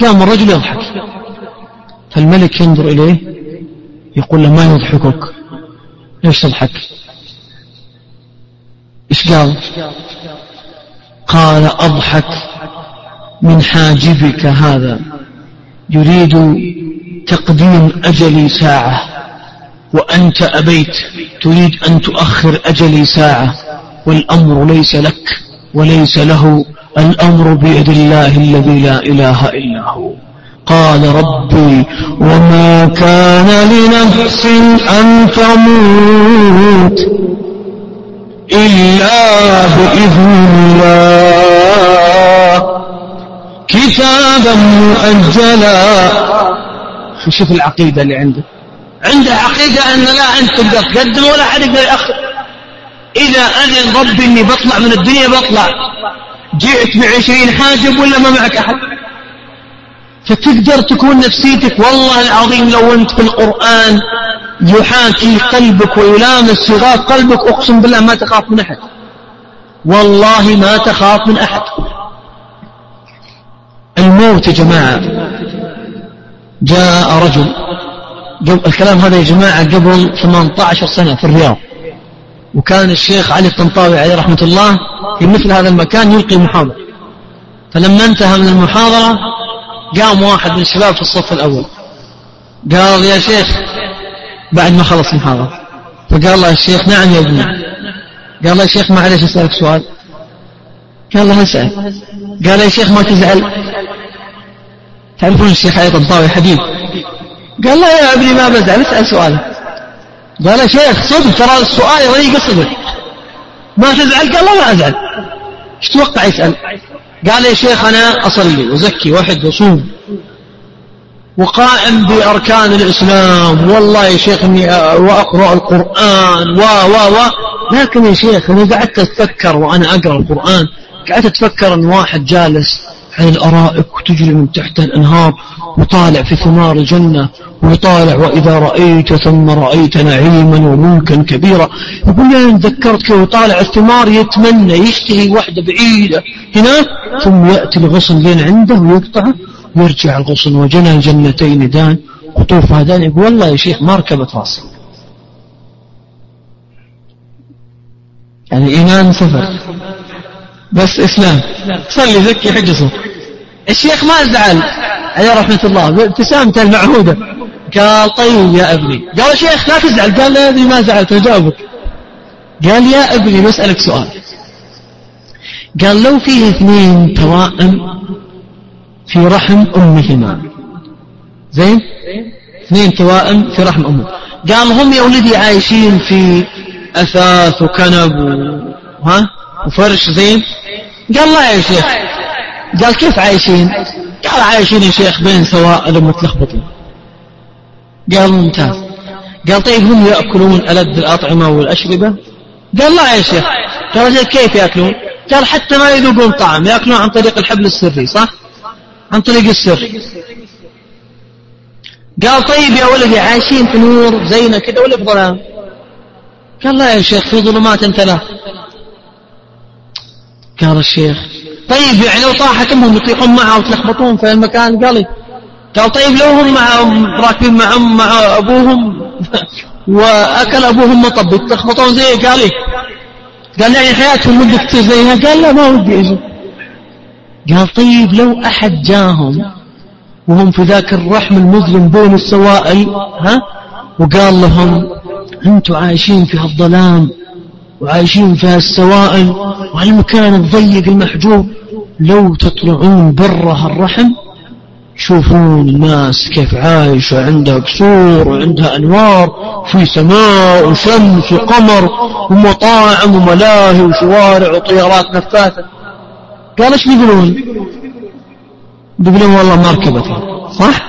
قام الرجل يضحك. فالملك ينظر إليه يقول له ما يضحكك؟ ليش تضحك؟ إيش قال؟ قال أضحك من حاجبك هذا. يريد تقديم أجلي ساعة. وأنت أبيت تريد أن تؤخر أجلي ساعة. والأمر ليس لك وليس له. الأمر بيد الله الذي لا إله إلا هو. قال ربي وما كان لنفس أن تموت إلا بإذن الله. كتابا مؤجلا. شوف العقيدة اللي عنده عنده عقيدة أن لا أنت تقدر تقدم ولا أحد يقدر يأخر إذا أذن ربي أني بطلع من الدنيا بطلع. جئت بعشرين حاجب ولا ما معك أحد؟ فتقدر تكون نفسيتك والله العظيم لو أنت في القرآن يحاكي قلبك ويلامس صغار قلبك أقسم بالله ما تخاف من أحد. والله ما تخاف من أحد. الموت يا جماعة. جاء رجل الكلام هذا يا جماعة قبل 18 سنة في الرياض. وكان الشيخ علي الطنطاوي عليه رحمة الله في مثل هذا المكان يلقي محاضرة. فلما انتهى من المحاضرة قام واحد من الشباب في الصف الأول. قال يا شيخ بعد ما خلص المحاضرة. فقال له الشيخ نعم يا ابني قال له يا شيخ معلش أسألك سؤال. قال له اسأل قال يا شيخ ما تزعل. تعرفون الشيخ أيضا طاوي حبيب. قال لا يا أبني ما بزعل اسأل سؤالك. قال يا شيخ صدق ترى السؤال يضيق الصدر ما تزعل؟ قال لا ما أزعل. إيش توقع يسأل؟ قال يا شيخ أنا أصلي وزكي وأحد وصوم وقائم بأركان الإسلام. والله يا شيخ إني وأقرأ القرآن. و و و. لكن يا شيخ أنا قعدت أتفكر وأنا أقرأ القرآن قعدت أتفكر أن واحد جالس على الأرائك وتجري من تحت الأنهار وطالع في ثمار الجنة ويطالع وإذا رأيت ثم رأيت نعيما وملكا كبيرا يقول لي تذكرت كيف؟ يطالع الثمار يتمنى يشتهي واحدة بعيدة هناك ثم يأتي الغصن بين عنده ويقطعه ويرجع الغصن وجنى الجنتين دان قطوفها دان يقول والله يا شيخ ما ركبت راسي. يعني إيمان سفر بس إسلام. صلي زكي حج صوت الشيخ ما زعل. عليه رحمة الله. بابتسامته المعهودة. قال طيب يا أبني. قال شيخ لا تزعل. قال يا ابني ما زعلت. أجاوبك قال يا أبني بسألك سؤال. قال لو فيه اثنين توائم في رحم أمهما. زين؟ اثنين توائم في رحم أمه. قال هم يا ولدي عايشين في أثاث وكنب و... ها؟ وفرش زين؟ قال لا يا شيخ. قال كيف عايشين؟ قال عايشين يا شيخ بين سواء متلخبطين. قال ممتاز. قال طيب هم يأكلون ألد الأطعمة والأشربة؟ قال لا يا شيخ. قال كيف يأكلون؟ قال حتى ما يذوقون طعم. يأكلون عن طريق الحبل السري صح؟ عن طريق السر. قال طيب يا ولدي عايشين في نور زينا كذا ولا في ظلام؟ قال لا يا شيخ في ظلمات ثلاث قال الشيخ. طيب يعني لو طاحت أمهم يطيحون معها وتلخبطون في المكان قال قال طيب لو هم مع راكبين مع أم مع أبوهم وأكل أبوهم مطب يتلخبطون زي قال؟ قال يعني حياتهم ودك تصير زيها؟ قال لا ما ودي أجي. قال طيب لو أحد جاهم وهم في ذاك الرحم المظلم بين السوائل ها؟ وقال لهم أنتم عايشين في هالظلام. وعايشين في هالسوائل وهالمكان الضيق المحجوب؟ لو تطلعون برا هالرحم شوفون الناس كيف عايشة عندها قصور وعندها أنوار في سماء وشمس وقمر ومطاعم وملاهي وشوارع وطيارات نفاثة. قال إيش بيقولون؟ بيقولون والله ما ركبتها صح؟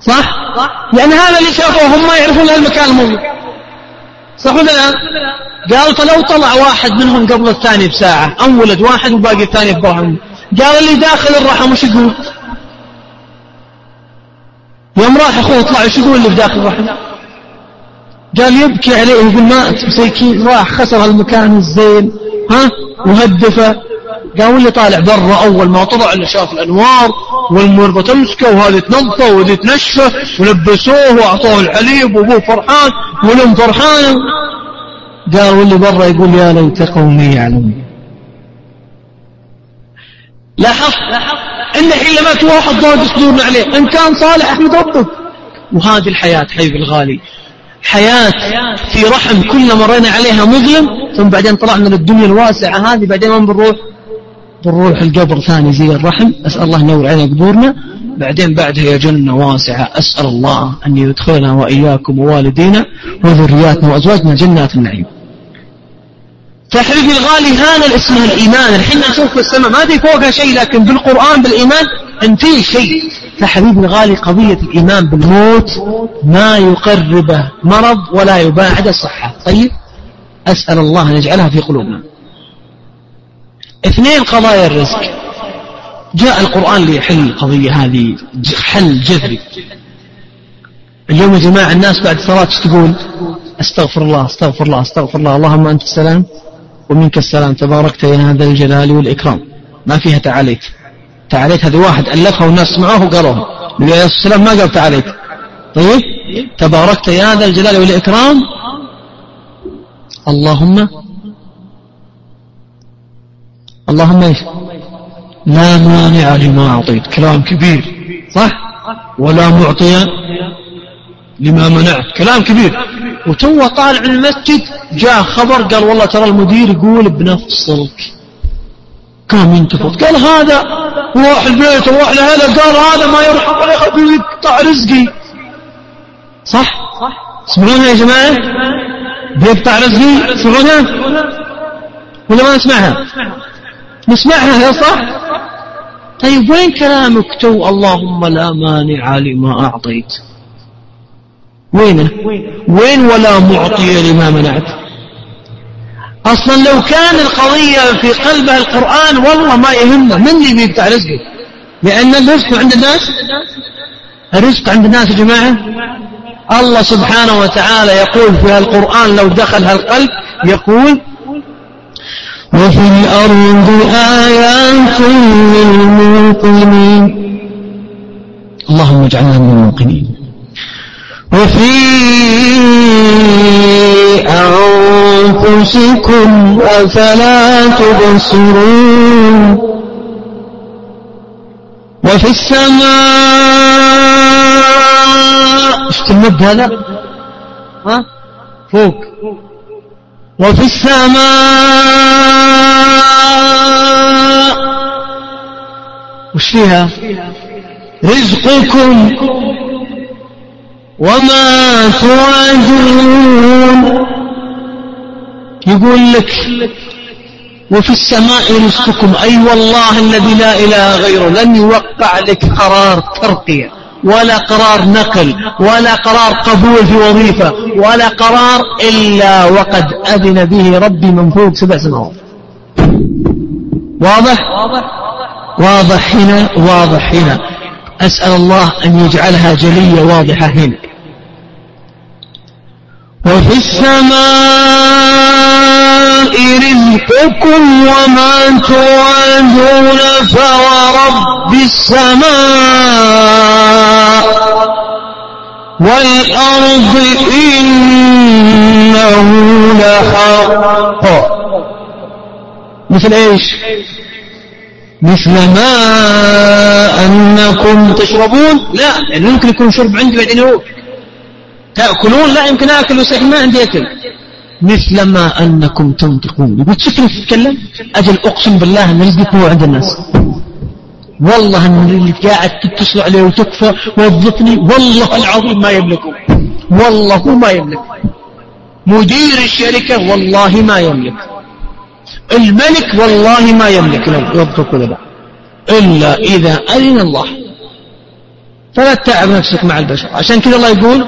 صح؟ لأن هذا اللي شافوه هم ما يعرفون هالمكان الموجود صح ولا لا؟ قال فلو طلع واحد منهم قبل الثاني بساعة أو ولد واحد وباقي الثاني برهم قال اللي داخل الرحم وش يقول؟ يوم راح أخوه طلع وش يقول اللي في داخل الرحم؟ قال يبكي عليه يقول مات مسيكين راح خسر المكان الزين ها؟ وهدفه قال واللي طالع برا أول ما طلع اللي شاف الأنوار والمربة تمسكه وهذه تنظفه وهذه تنشفه ولبسوه وأعطوه الحليب وأبوه فرحان والأم فرحانة. قال واللي برا يقول يا ليت قومي يعلمون. لاحظ إن حين مات واحد ضاق صدورنا عليه إن كان صالح أحمد ربك. وهذه الحياة حبيبي الغالي. حياة في رحم كلنا مرينا عليها مظلم ثم بعدين طلعنا للدنيا الواسعة هذه بعدين وين بنروح؟ بنروح القبر ثاني زي الرحم. أسأل الله ينور علينا قبورنا. بعدين بعدها يا جنة واسعة. أسأل الله أن يدخلنا وإياكم ووالدينا وذرياتنا وأزواجنا جنات النعيم. فحبيبي الغالي هذا اسمه الإيمان. الحين نشوف السماء ما في فوقها شيء لكن بالقرآن بالإيمان أن شيء. فحبيبي الغالي قضية الإيمان بالموت ما يقربه مرض ولا يباعد الصحة طيب؟ أسأل الله أن يجعلها في قلوبنا. اثنين قضايا الرزق. جاء القرآن ليحل القضية هذه حل جذري. اليوم يا جماعة الناس بعد صلاة تقول أستغفر الله أستغفر الله أستغفر الله. اللهم أنت السلام. ومنك السلام. تباركت يا هذا الجلال والإكرام. ما فيها تعاليت. تعاليت هذه واحد ألفها والناس سمعوه وقالوها النبي عليه الصلاة والسلام ما قال تعاليت. طيب. تباركت يا هذا الجلال والإكرام. اللهم. اللهم إيش؟ لا مانع لما أعطيت. كلام كبير. صح؟ ولا معطي لما منعت. كلام كبير. وتو طالع من المسجد جاء خبر قال والله ترى المدير يقول بنفصلك قام ينتفض. قال هذا روح البيت وروح لهذا قال هذا ما يرحم ولا يخاف يقطع رزقي. صح؟ تسمعونها يا جماعة؟ بيقطع رزقي؟ تسمعونها ولا ما نسمعها؟ نسمعها يا صح طيب وين كلامك؟ تو اللهم لا مانع لما أعطيت. وينه؟ وين ولا معطي لما منعت. أصلا لو كان القضية في قلبها القرآن والله ما يهمه. من اللي بيقطع رزقه؟ لأن الرزق عند الناس؟ الرزق عند الناس يا جماعة؟ الله سبحانه وتعالى يقول في القرآن لو دخل هالقلب يقول وفي الأرض آيات للموقنين. اللهم اجعلنا من الموقنين. وفي أنفسكم أفلا تبصرون وفي السماء إيش تمد هذا؟ ها؟ فوق. وفي السماء وش فيها؟ رزقكم. وما توعدون يقول لك وفي السماء رزقكم. أي والله الذي لا إله غيره لن يوقع لك قرار ترقية ولا قرار نقل ولا قرار قبول في وظيفة ولا قرار إلا وقد أذن به ربي من فوق سبع سنوات. واضح؟ واضح هنا واضح هنا. أسأل الله أن يجعلها جلية واضحة هنا. وفي السماء رزقكم وما توعدون فورب السماء والأرض إنه لحق. مثل إيش؟ مثل ما أنكم تشربون؟ لا يعني ممكن يكون شرب عندي بعدين يروح. تأكلون؟ لا يمكن أكل وسحب ما عندي أكل. مثل ما أنكم تنطقون. يقول شفتني تتكلم أجل أقسم بالله أن رزقك هو عند الناس. والله أن اللي قاعد تتصل عليه وتكفى وظفني والله العظيم ما يملكه والله ما يملك. مدير الشركة والله ما يملك. الملك والله ما يملك. لو يضبط كذا إلا إذا أذن الله. فلا تتعب نفسك مع البشر. عشان كذا الله يقول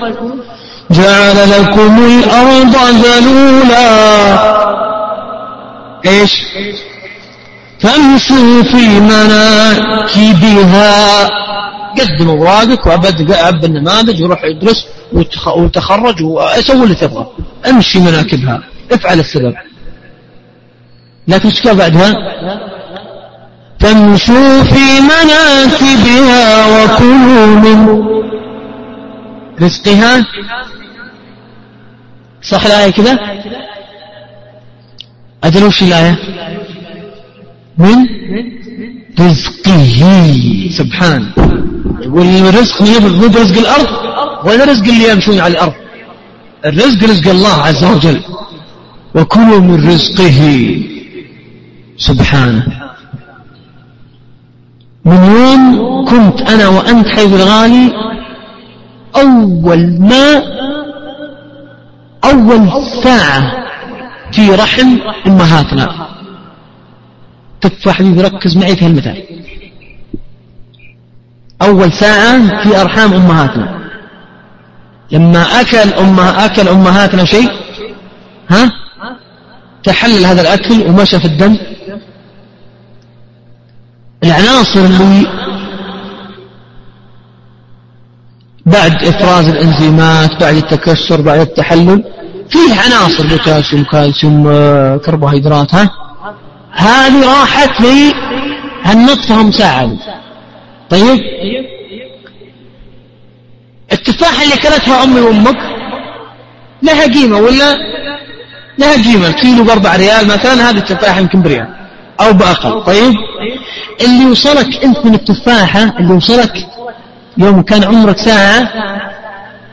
جعل لكم الأرض ذلولا. إيش؟ فامشوا في مناكبها. قدم أوراقك وابد عب النماذج وروح ادرس وتخرج وسوي اللي تبغى. امشي مناكبها. افعل السبب. لكن إيش بعدها. فامشوا في مناكبها وكلوا من رزقها. صح الآية كذا أجل وش الآية؟ من؟ رزقه. سبحان. والرزق مو برزق الأرض ولا رزق اللي يمشون على الأرض؟ الرزق رزق الله عز وجل. وكلوا من رزقه. سبحانه من يوم كنت أنا وأنت حيث الغالي أول ما أول ساعة في رحم أمهاتنا تكفى حبيبي ركز معي في هالمثال. أول ساعة في أرحام أمهاتنا. لما أكل أمه أكل أمهاتنا شيء ها؟ تحلل هذا الأكل ومشى في الدم. العناصر اللي بعد إفراز الإنزيمات بعد التكسر بعد التحلل فيه عناصر بوتاسيوم كالسيوم آه، كربوهيدرات ها؟ هذه راحت لي هالنطفة مساعدة طيب؟ التفاحة اللي كلتها أمي وأمك لها قيمة ولا؟ لها قيمة. كيلو بأربع ريال مثلا هذه التفاحة يمكن بريال أو بأقل. طيب؟ اللي وصلك أنت من التفاحة اللي وصلك يوم كان عمرك ساعة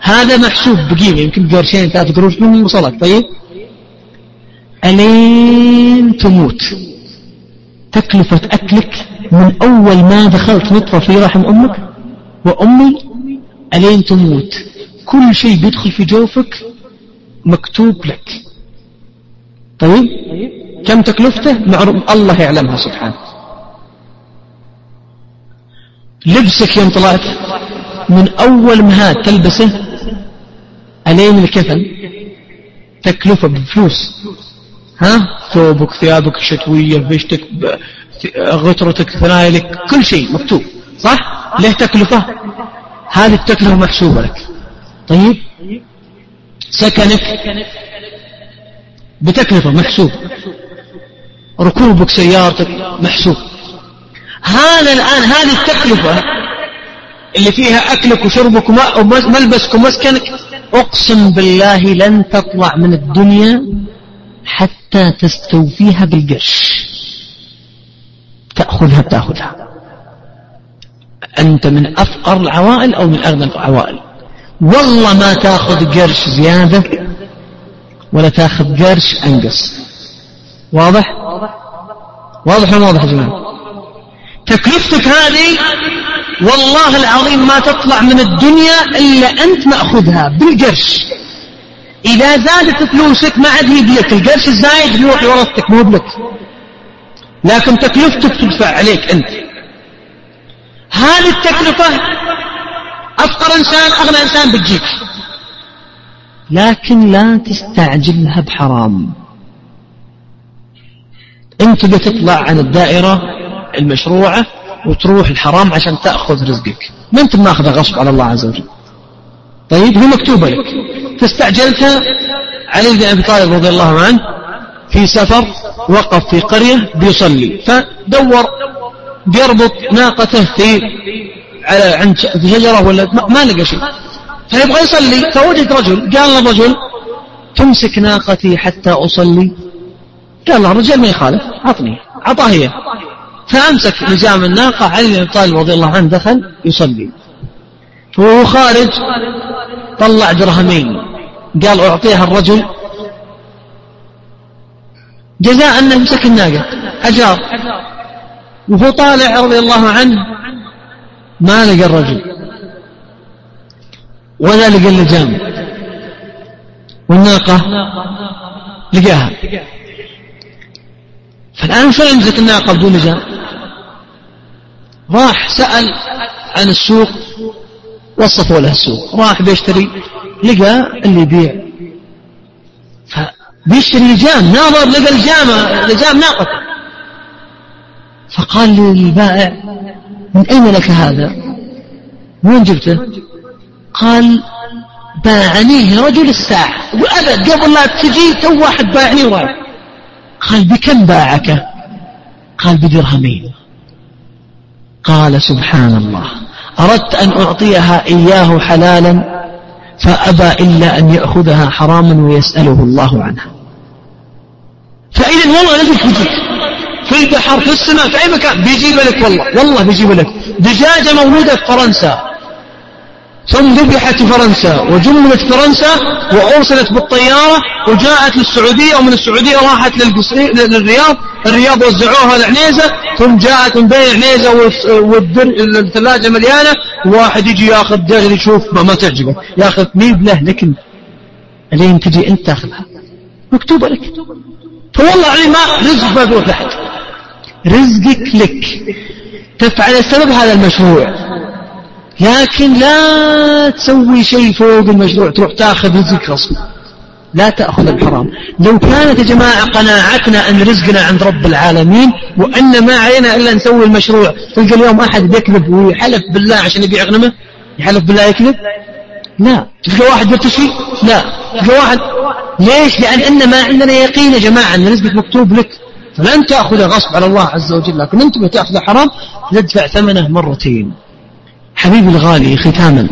هذا محسوب بقيمة يمكن قرشين ثلاثة قروش من وصلك طيب؟ ألين تموت. تكلفة أكلك من أول ما دخلت نطفة في رحم أمك وأمي ألين تموت. كل شيء بيدخل في جوفك مكتوب لك. طيب؟ كم تكلفته؟ الله يعلمها سبحانه. لبسك يوم طلعت من أول ما تلبسه ألين الكفن تكلفة بفلوس. ها؟ ثوبك ثيابك الشتوية فيشتك غترتك ثنايلك كل شيء مكتوب صح؟ له تكلفة؟ هذه التكلفة محسوبة لك. طيب؟ سكنك بتكلفة محسوب. ركوبك سيارتك محسوب. هذا الآن هذه التكلفة اللي فيها أكلك وشربك وملبسك ومسكنك أقسم بالله لن تطلع من الدنيا حتى تستوفيها بالقرش. تأخذها بتأخذها. أنت من أفقر العوائل أو من أغنى العوائل؟ والله ما تأخذ قرش زيادة ولا تأخذ قرش أنقص. واضح؟ واضح واضح يا جماعة؟ تكلفتك هذه؟ والله العظيم ما تطلع من الدنيا إلا أنت مأخذها بالقرش. إذا زادت فلوسك ما عاد هي بلك القرش الزايد يروح لورثتك مو بلك. لكن تكلفتك تدفع عليك أنت. هذه التكلفة أفقر إنسان أغنى إنسان بتجيك لكن لا تستعجلها بحرام. أنت بتطلع عن الدائرة المشروعة وتروح الحرام عشان تأخذ رزقك. ما أنت ماخذها غصب على الله عز وجل؟ طيب هي مكتوبة لك. فاستعجلتها علي بن أبي طالب رضي الله عنه في سفر وقف في قرية بيصلي. فدور بيربط ناقته في على عند شجرة ولا ما لقى شيء. فيبغى يصلي. فوجد رجل قال الرجل تمسك ناقتي حتى أصلي. قال له الرجال ما يخالف عطني عطاه هي فأمسك لجام الناقة علي بن طالب رضي الله عنه دخل يصلي. وهو خارج طلع درهمين. قال أعطيها الرجل. جزاء أنه مسك الناقة. أجار وهو طالع رضي الله عنه. ما لقى الرجل. ولا لقى اللجام والناقة لقاها. فالآن شو يمسك الناقة بدون لجام راح سأل عن السوق وصفوا له السوق. راح بيشتري لقى اللي يبيع. فبيشتري لجام ناظر لقى الجامة لجام ناقته فقال للبائع من أين لك هذا؟ وين جبته؟ قال باعنيه رجل الساعة. وأبد قبل لا تجي تو واحد باعني ورايح قال بكم باعك؟ قال بدرهمين. قال سبحان الله أردت أن أعطيها إياه حلالا فأبى إلا أن يأخذها حراما ويسأله الله عنها فإذا والله رزقك بيجيك في البحر في السماء في أي مكان بيجيب لك والله والله بيجيب لك دجاجة مولودة في فرنسا. ثم ذبحت في فرنسا وجملت فرنسا وأرسلت بالطيارة وجاءت للسعودية ومن السعودية راحت للرياض الرياض وزعوها لعنيزة ثم جاءت من بين عنيزة والثلاجة مليانة واحد يجي ياخذ دجاجة يشوف ما, ما تعجبه ياخذ ميب له لكن الين تجي انت تاخذها. مكتوبة لك. فوالله يعني ما رزق ما بيروح لحد رزقك لك. تفعل السبب هذا المشروع. لكن لا تسوي شيء فوق المشروع تروح تاخذ رزقك غصب لا تأخذ الحرام. لو كانت يا جماعة قناعتنا أن رزقنا عند رب العالمين وأن ما علينا إلا نسوي المشروع تلقى اليوم أحد بيكذب ويحلف بالله عشان يبيع غنمه يحلف بالله يكذب؟ لا. تلقى واحد يرتشي لا. تلقى واحد؟ ليش؟ لأن أن ما عندنا يقين يا جماعة أن رزقك مكتوب لك. فلن تأخذه غصب على الله عز وجل لكن أنت بتأخذه حرام تدفع ثمنه مرتين. حبيبي الغالي ختاما.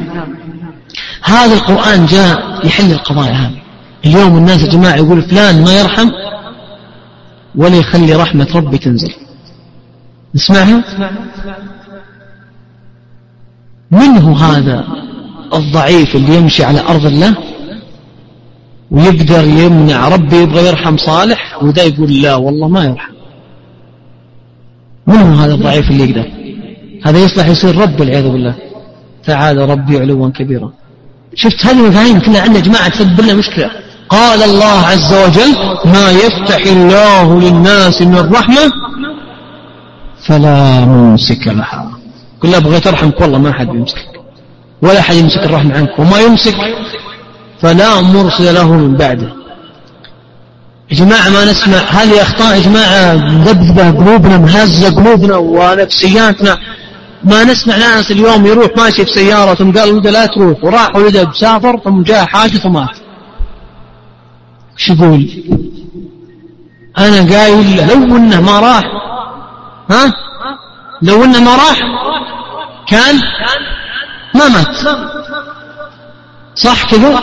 هذا القرآن جاء يحل القضايا هذه. اليوم الناس يا جماعة يقول فلان ما يرحم ولا يخلي رحمة ربي تنزل. نسمعها؟ منه هذا الضعيف اللي يمشي على أرض الله ويقدر يمنع ربي يبغى يرحم صالح وده يقول لا والله ما يرحم. منه هذا الضعيف اللي يقدر. هذا يصلح يصير رب والعياذ بالله. تعالى ربي علوا كبيرا. شفت هذه المفاهيم كلها عندنا جماعة تسبب لنا مشكلة. قال الله عز وجل ما يفتح الله للناس من الرحمة فلا ممسك لها. كلها بغيت أرحمك والله ما حد يمسكك ولا حد يمسك الرحمة عنك وما يمسك فلا مرسل له من بعده. يا جماعة ما نسمع هذه أخطاء يا جماعة مذبذبة قلوبنا مهزة قلوبنا ونفسياتنا. ما نسمع ناس اليوم يروح ماشي في سيارة ثم قال ولده لا تروح. وراح ولده بسافر ثم جاء حادث ومات إيش يقول؟ أنا قايل لو إنه ما راح ها؟ لو إنه ما راح كان ما مات. صح كذا؟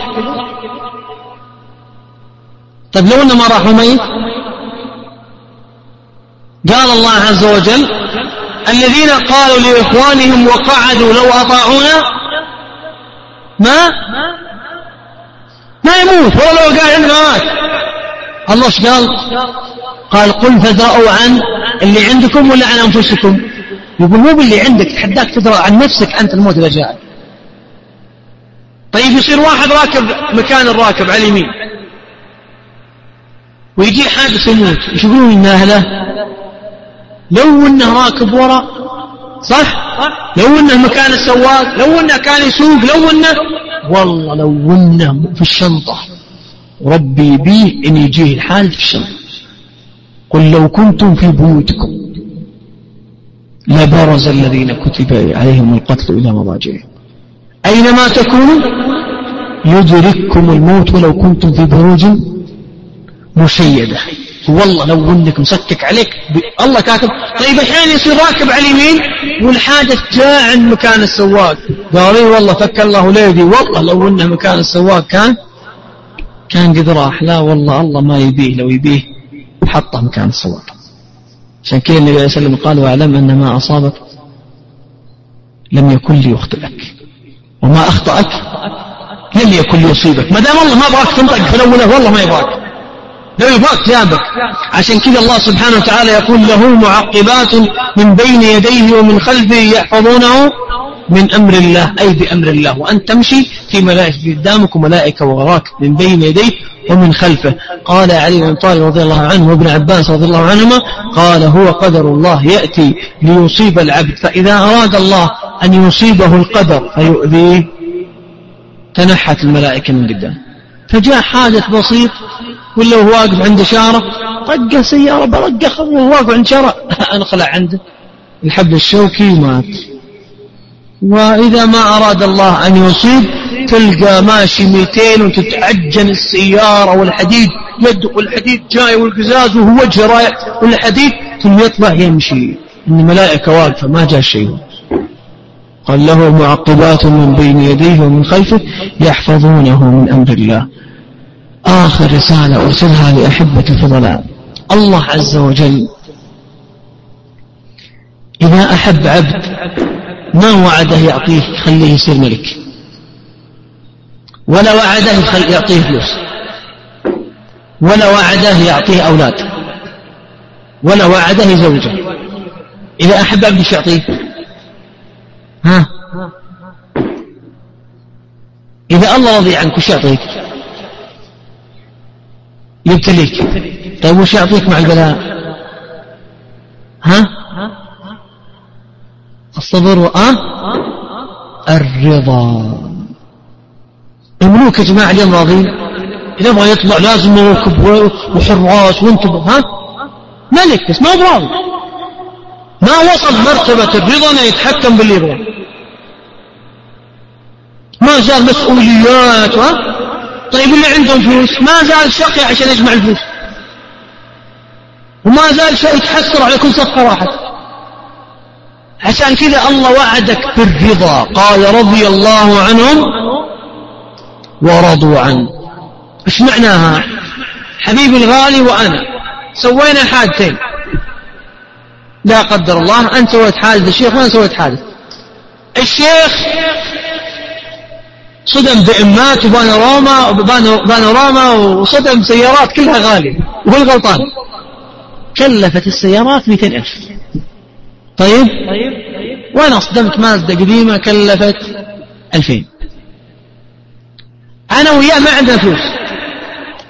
طيب لو إنه ما راح وميت قال الله عز وجل الذين قالوا لإخوانهم وقعدوا لو أطاعونا ما؟ ما يموت ولا لو قال عندنا مات الله إيش قال؟ قال قل فادرأوا عن اللي عندكم ولا عن أنفسكم. يقول مو باللي عندك تحداك تدرأ عن نفسك أنت الموت إذا جاء طيب يصير واحد راكب مكان الراكب على اليمين. ويجي حادث يموت. إيش يقولون إن أهله؟ لو إنه راكب ورا صح؟ لو إنه مكان السواق لو إنه كان يسوق لو إنه والله لو انه في الشنطة ربي بي إن يجيه الحال في الشنطة. قل لو كنتم في بيوتكم لبرز الذين كتب عليهم القتل إلى مضاجعهم. أينما تكونوا يدرككم الموت ولو كنتم في بروج مشيدة. والله لو انك مسكك عليك الله كاتب. طيب أحيانا يصير راكب على اليمين والحادث جاء عند مكان السواق. قال إي والله فك الله ليدي. والله لو إنه مكان السواق كان كان قد راح. لا والله الله ما يبيه. لو يبيه حطه مكان السواق. عشان كذا النبي عليه وسلم قال واعلم أن ما أصابك لم يكن ليخطئك. وما أخطأك لم يكن ليصيبك. ما دام الله ما أبغاك تنطق في الاولى والله ما يبغاك. لو يبغاك جابك عشان كذا الله سبحانه وتعالى يقول له معقبات من بين يديه ومن خلفه يحفظونه من أمر الله أي بأمر الله. وأن تمشي في ملائكة قدامك وملائكة وراك من بين يديه ومن خلفه. قال علي بن طالب رضي الله عنه وابن عباس رضي الله عنهما قال هو قدر الله يأتي ليصيب العبد فإذا أراد الله أن يصيبه القدر فيؤذيه. تنحت الملائكة من قدام. فجاء حادث بسيط. ولا هو واقف عند شارة طقه سيارة برقه وهو واقف عند شارة انخلع عنده. الحبل الشوكي ومات وإذا ما أراد الله أن يصيب تلقى ماشي 200 وتتعجن السيارة والحديد. يدق الحديد جاي والقزاز وهو وجهه رايح والحديد ثم يطلع يمشي. الملائكة واقفة ما جاء شيء. قال له معقبات من بين يديه ومن خلفه يحفظونه من أمر الله. آخر رسالة أرسلها لأحبة الفضلاء. الله عز وجل. إذا أحب عبد ما وعده يعطيه يخليه يصير ملك. ولا وعده يعطيه فلوس. ولا وعده يعطيه أولاد. ولا وعده يزوجه. إذا أحب عبد إيش يعطيه؟ ها؟ إذا الله رضي عنك وش يعطيك؟ يبتليك. طيب وش يعطيك مع البلاء؟ ها؟ الصبر وأه الرضا. الملوك يا جماعة اليوم راضين؟ إذا ما يطلع لازم يركب وحراس وانتبه ها؟ ملك بس ما هو راضي. ما وصل مرتبة الرضا إنه يتحكم باللي يبغى ما زال مسؤوليات ها؟ طيب اللي عندهم فلوس. ما زال شقي عشان يجمع الفلوس. وما زال شيء يتحسر على كل صفقة راحت عشان كذا الله وعدك بالرضا. قال رضي الله عنهم ورضوا عنه. إيش معناها؟ حبيبي الغالي وأنا. سوينا حادثين. لا قدر الله أنت سويت حادث. الشيخ وأنا سويت حادث. الشيخ صدم بإمات وبانوراما وبانوراما وصدم سيارات كلها غالية وهو الغلطان كلفت السيارات 200 ألف. طيب؟ وأنا أصدمت؟ مازدا قديمة كلفت 2000 أنا وياه ما عندنا فلوس.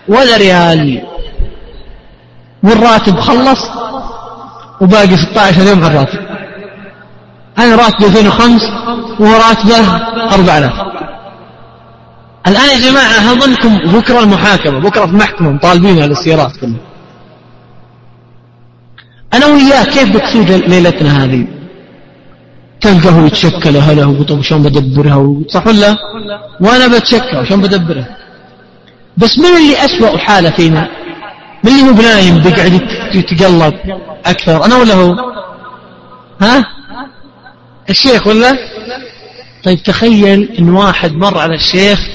ولا ريال. والراتب خلص وباقي 16 يوم على الراتب. أنا راتبي 2005 وهو راتبه 4000 الآن يا جماعة أظنكم بكرة المحاكمة بكرة في المحكمة مطالبين على السيارات كلها أنا وياه كيف بتسوي ليلتنا هذه؟ تلقاه يتشكل هلا وطب شلون بدبرها صح ولا؟ وأنا بتشكل وشلون بدبرها. بس من اللي أسوأ حالة فينا؟ من اللي هو بنايم بيقعد يتقلب أكثر أنا ولا هو؟ ها؟ الشيخ ولا؟ طيب تخيل إن واحد مر على الشيخ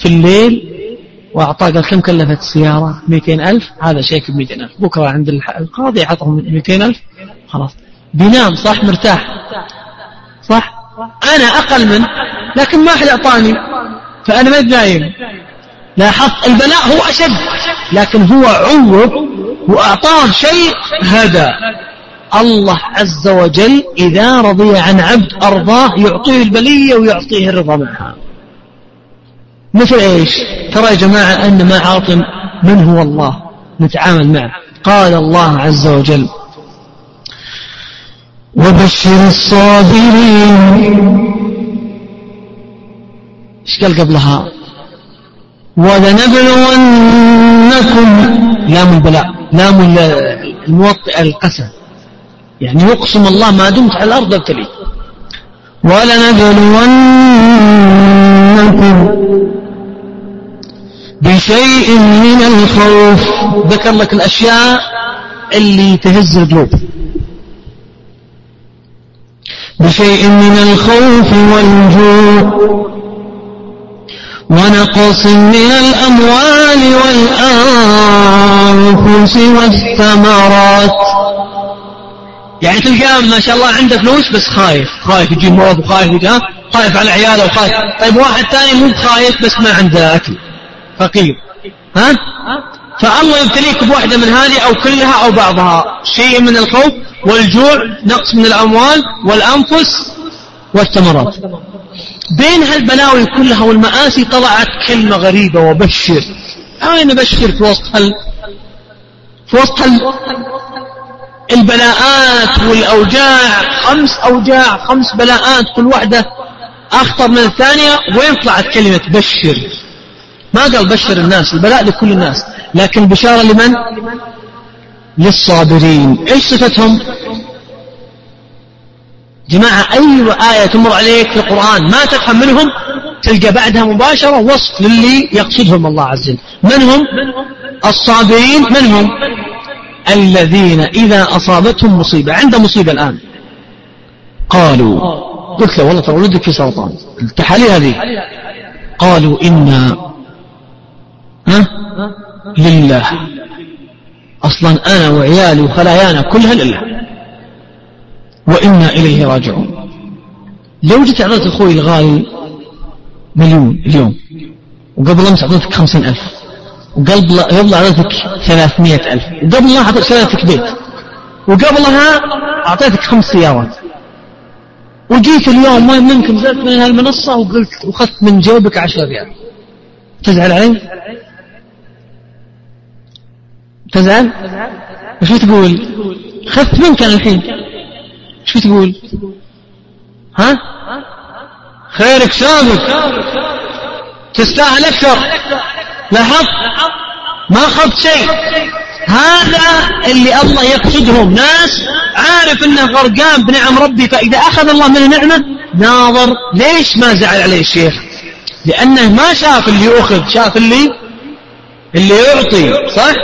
في الليل وأعطاه قال كم كلفت السيارة 200 ألف هذا شيك ب 200 ألف. بكرة عند القاضي عطهم 200 ألف. خلاص. بينام صح؟ مرتاح. صح؟ أنا أقل منه لكن ما أحد أعطاني. فأنا ما نايم لاحظت البلاء هو أشد لكن هو عوض وأعطاه شيء هدى. الله عز وجل إذا رضي عن عبد أرضاه يعطيه البلية ويعطيه الرضا معها مثل إيش؟ ترى يا جماعة أن ما عاطم من هو الله؟ نتعامل معه. قال الله عز وجل وبشر الصابرين. إيش قال قبلها؟ ولنبلونكم لام البلاء. لام الموطئ القسم. يعني يقسم الله ما دمت على الأرض ابتلي ولنبلونكم بشيء من الخوف. ذكر لك الأشياء اللي تهز القلوب. بشيء من الخوف والجوع. ونقص من الأموال والأنفس والثمرات. يعني تلقاه ما شاء الله عنده فلوس بس خايف. خايف يجيب مرض وخايف يجي خايف على عياله وخايف. طيب واحد ثاني مو بخايف بس ما عنده أكل. فقير. ها؟ فالله يبتليك بواحدة من هذه أو كلها أو بعضها. شيء من الخوف والجوع نقص من الأموال والأنفس والثمرات. بين هالبلاوي كلها والمآسي طلعت كلمة غريبة وبشر. أين بشر في وسط هال في وسط هال البلاءات والأوجاع. خمس أوجاع خمس بلاءات كل واحدة أخطر من الثانية. وين طلعت كلمة بشر؟ ما قال بشر الناس البلاء لكل الناس لكن بشارة لمن؟ للصابرين. إيش صفتهم؟ جماعة أي آية تمر عليك في القرآن. ما تفهم منهم؟ تلقى بعدها مباشرة وصف للي يقصدهم الله عز وجل. من هم الصابرين. من هم الذين إذا أصابتهم مصيبة. عنده مصيبة الآن. قالوا قلت له والله ترى ولدك في سرطان. التحاليل هذه. قالوا إنا ها؟ لله. أصلا أنا وعيالي وخلايانا كلها لله. وإنا إليه راجعون. لو جيت أعطيت أخوي الغالي مليون اليوم وقبل أمس أعطيتك خمسين ألف وقبل قبل أعطيتك ثلاثمية ألف وقبلها أعطيتك شريتك بيت وقبلها أعطيتك خمس سيارات. وجيت اليوم ما منكم زرت من هالمنصة وقلت وخذت من جيبك عشرة ريال. تزعل علي؟ تزعل؟ وش تقول؟ خذت منك أنا الحين شو تقول؟ ها؟ خيرك سابق تستاهل أكثر لاحظت؟ ما أخذت شيء هذا اللي الله يقصدهم ناس عارف إنه غرقان بنعم ربي فإذا أخذ الله منه نعمه ناظر ليش ما زعل عليه الشيخ لأنه ما شاف اللي ياخذ شاف اللي اللي يعطي صح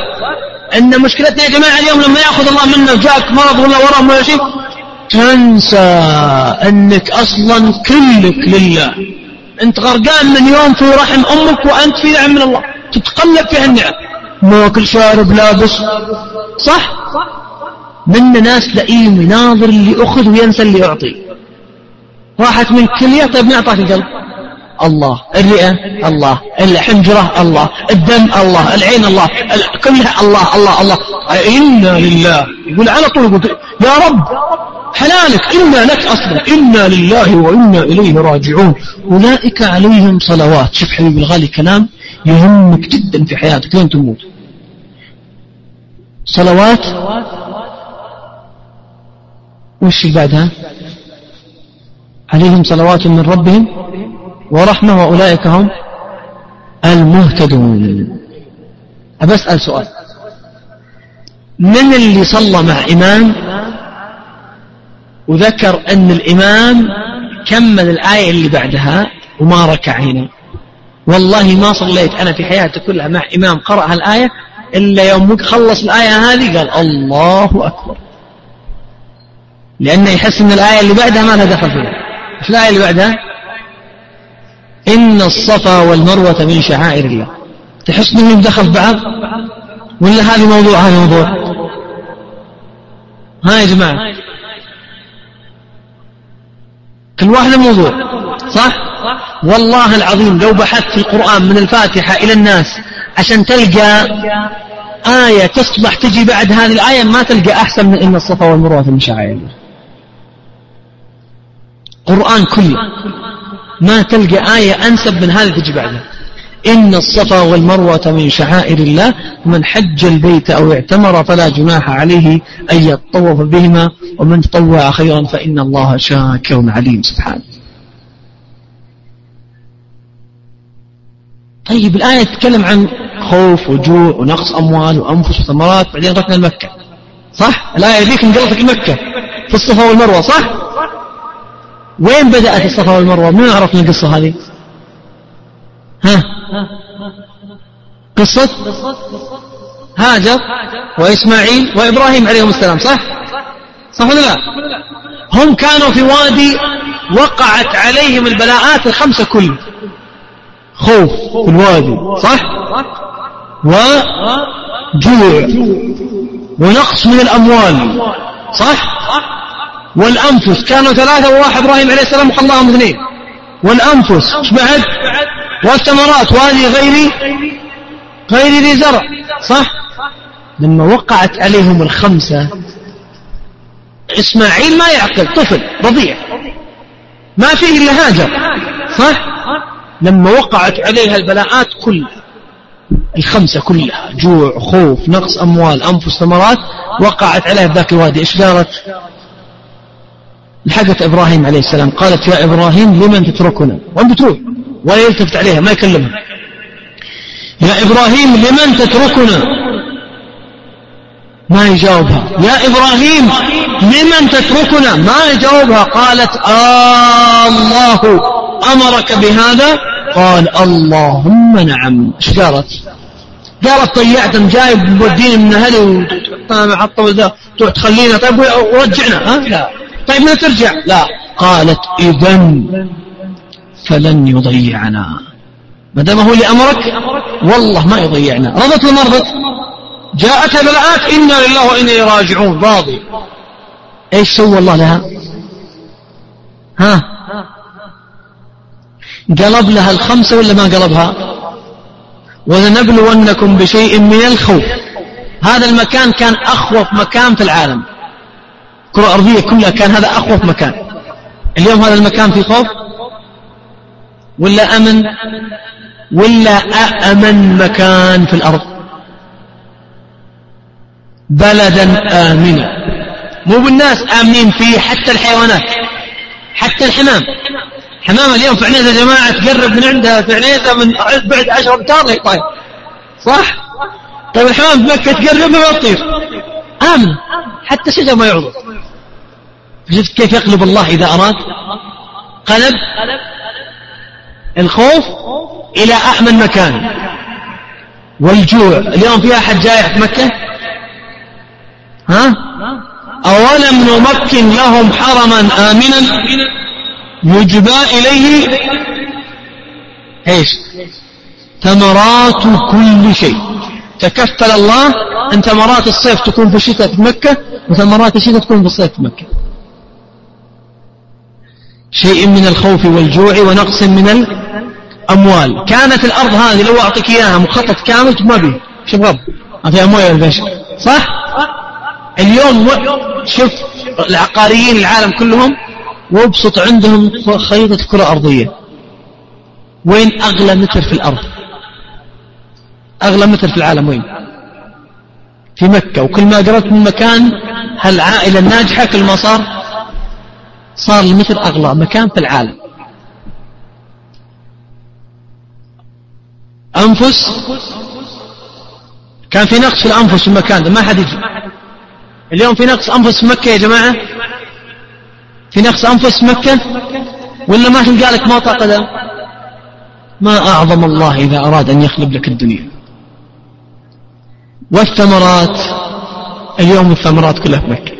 إن مشكلتنا يا جماعة اليوم لما يأخذ الله منا وجاك مرض ولا ورم ولا شيء تنسى إنك أصلا كلك لله. أنت غرقان من يوم في رحم أمك وأنت في نعم من الله. تتقلب في النعم. ماكل شارب لابس صح؟ من ناس لئيم يناظر اللي أخذ وينسى اللي يعطي. راحت من كلية طيب من أعطاك القلب. الله الرئة الله الحنجرة الله الدم الله العين الله كلها الله الله الله. إنا لله. يقول على طول يقول يا رب حلالك إنا لك أصلا. إنا لله وإنا إليه راجعون. أولئك عليهم صلوات. شوف حبيبي الغالي كلام يهمك جدا في حياتك. لين تموت؟ صلوات؟ وش بعدها؟ عليهم صلوات من ربهم؟ ورحمة وأولئك هم المهتدون. أبسأل سؤال. من اللي صلى مع إمام وذكر أن الإمام كمل الآية اللي بعدها وما ركع هنا؟ والله ما صليت أنا في حياتي كلها مع إمام قرأ هالآية إلا يوم خلص الآية هذه قال الله أكبر. لأنه يحس أن الآية اللي بعدها ما لها دخل فيها. إيش الآية اللي بعدها؟ إن الصفا والمروة من شعائر الله. تحس أنهم دخل بعض؟ ولا هذا موضوع هذا موضوع؟ ها يا جماعة. كل واحد موضوع صح؟ والله العظيم لو بحثت في القرآن من الفاتحة إلى الناس عشان تلقى آية تصبح تجي بعد هذه الآية ما تلقى أحسن من إن الصفا والمروة من شعائر القرآن كله. ما تلقى آية أنسب من هذه تجي بعدها. إن الصفا والمروة من شعائر الله من حج البيت أو اعتمر فلا جناح عليه أن يطوف بهما ومن تطوع خيرا فإن الله شاكر عليم. سبحانه طيب الآية تتكلم عن خوف وجوع ونقص أموال وأنفس وثمرات بعدين رحنا لمكة. صح؟ الآية ذيك انقلت لمكة في الصفا والمروة صح؟ وين بدأت الصفا والمروة؟ من عرفنا القصة هذه. ها؟ قصة؟ هاجر وإسماعيل وإبراهيم عليهم السلام صح؟ صح ولا لا؟ هم كانوا في وادي وقعت عليهم البلاءات الخمسة كلها خوف في الوادي صح؟ وجوع ونقص من الأموال صح؟ والأنفس كانوا ثلاثة وواحد إبراهيم عليه السلام وخلاهم اثنين والأنفس إيش بعد؟ والثمرات وهذه غير غير ذي زرع صح؟ لما وقعت عليهم الخمسة إسماعيل ما يعقل طفل رضيع. ما فيه إلا هاجر صح؟ لما وقعت عليها البلاءات كلها الخمسة كلها جوع خوف نقص أموال أنفس ثمرات وقعت عليها ذاك الوادي. إيش قالت؟ لحقت إبراهيم عليه السلام. قالت يا إبراهيم لمن تتركنا؟ وأنت تروح ولا يلتفت عليها ما يكلمها. يا إبراهيم لمن تتركنا؟ ما يجاوبها. يا إبراهيم لمن تتركنا؟ ما يجاوبها. قالت آه الله أمرك بهذا؟ قال اللهم نعم. إيش قالت؟ قالت طيعت جايب موديني من أهلي وتحطنا الطول ذا تخلينا. طيب ورجعنا ها؟ لا. طيب ما ترجع. لا. قالت اذا فلن يضيعنا. ما دام هو اللي أمرك والله ما يضيعنا. رضت ولا رضت؟ جاءت بلاءات إنا لله وإنا إليه راجعون. راضي. إيش سوى الله لها؟ ها؟ قلب لها الخمسة ولا ما قلبها؟ ولنبلونكم بشيء من الخوف. هذا المكان كان أخوف مكان في العالم. الكرة الأرضية كلها كان هذا أخوف مكان. اليوم هذا المكان في خوف؟ ولا أمن؟ ولا أأمن مكان في الأرض؟ بلدا آمنا. مو بالناس آمنين فيه حتى الحيوانات حتى الحمام. حمام اليوم في عنيزة يا جماعة تقرب من عندها في عنيزة من بعد عشر أمتار هي طاير. صح؟ طيب الحمام في مكة تقرب ما تطير آمن حتى شجر ما يعضر شفت كيف يقلب الله إذا أراد؟ قلب الخوف إلى أأمن مكان والجوع. اليوم في أحد جائع في مكة؟ ها؟ أولم نمكن لهم حرما آمنا يجبى إليه إيش؟ ثمرات كل شيء. تكفل الله أن ثمرات الصيف تكون في الشتاء في مكة وثمرات الشتاء تكون في الصيف في مكة. شيء من الخوف والجوع ونقص من الأموال. كانت الأرض هذه لو أعطيك إياها مخطط كامل ما به شوف غب ما موية صح؟ اليوم شوف العقاريين العالم كلهم وابسط عندهم خريطة كرة أرضية. وين أغلى متر في الأرض؟ أغلى متر في العالم وين؟ في مكة. وكل ما قرأت من مكان هالعائلة الناجحة كل ما صار صار المتر أغلى مكان في العالم. أنفس كان في نقص في الأنفس في المكان ده ما حد يجي. اليوم في نقص أنفس في مكة يا جماعة؟ في نقص أنفس في مكة؟ ولا ما تلقى لك موطأ قدم ما أعظم الله إذا أراد أن يخلب لك الدنيا. والثمرات. اليوم الثمرات كلها في مكة.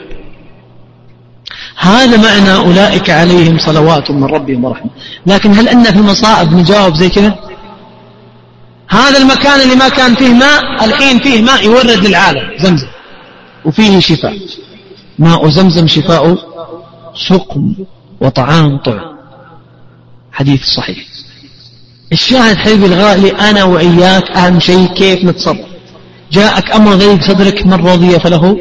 هذا معنى أولئك عليهم صلوات من ربهم ورحمة. لكن هل أن في المصائب نجاوب زي كذا؟ هذا المكان اللي ما كان فيه ماء الحين فيه ماء يورد للعالم زمزم. وفيه شفاء. ماء زمزم شفاء سقم وطعام طعم. حديث صحيح. الشاهد حبيبي الغالي أنا وإياك أهم شيء كيف نتصرف؟ جاءك أمر ضيق صدرك من رضي فله؟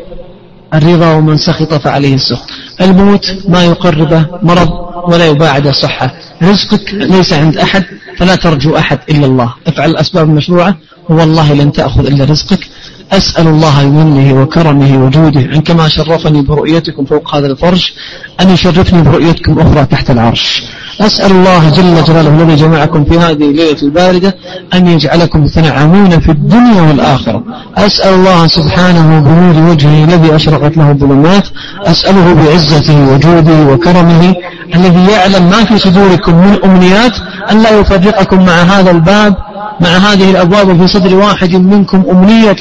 الرضا ومن سخط فعليه السخط. الموت ما يقربه مرض ولا يباعده صحة. رزقك ليس عند أحد فلا ترجو أحد إلا الله. افعل الأسباب المشروعة. والله لن تأخذ إلا رزقك. أسأل الله بمنه وكرمه وجوده. أن كما شرفني برؤيتكم فوق هذا الفرش أن يشرفني برؤيتكم أخرى تحت العرش. أسأل الله جل جلاله الذي جمعكم في هذه الليلة الباردة أن يجعلكم تنعمون في الدنيا والآخرة. أسأل الله سبحانه بنور وجهه الذي أشرقت له الظلمات. أسأله بعزته وجوده وكرمه الذي يعلم ما في صدوركم من أمنيات أن لا يفرقكم مع هذا الباب مع هذه الأبواب في صدر واحد منكم أمنية.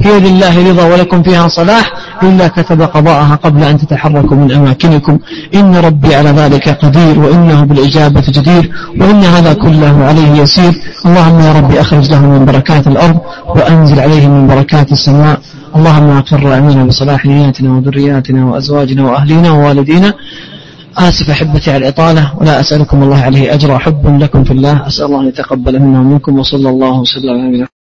هي لله رضا ولكم فيها صلاح إلا كتب قضاءها قبل أن تتحركوا من أماكنكم. إن ربي على ذلك قدير وإنه بالإجابة جدير وإن هذا كله عليه يسير. اللهم يا ربي أخرج له من بركات الأرض وأنزل عليه من بركات السماء. اللهم أقر أمينا بصلاح نياتنا وذرياتنا وأزواجنا وأهلنا ووالدينا. آسف أحبتي على الإطالة ولا أسألكم الله عليه أجر حب لكم في الله. أسأل الله أن يتقبل منا ومنكم وصلى الله وسلم على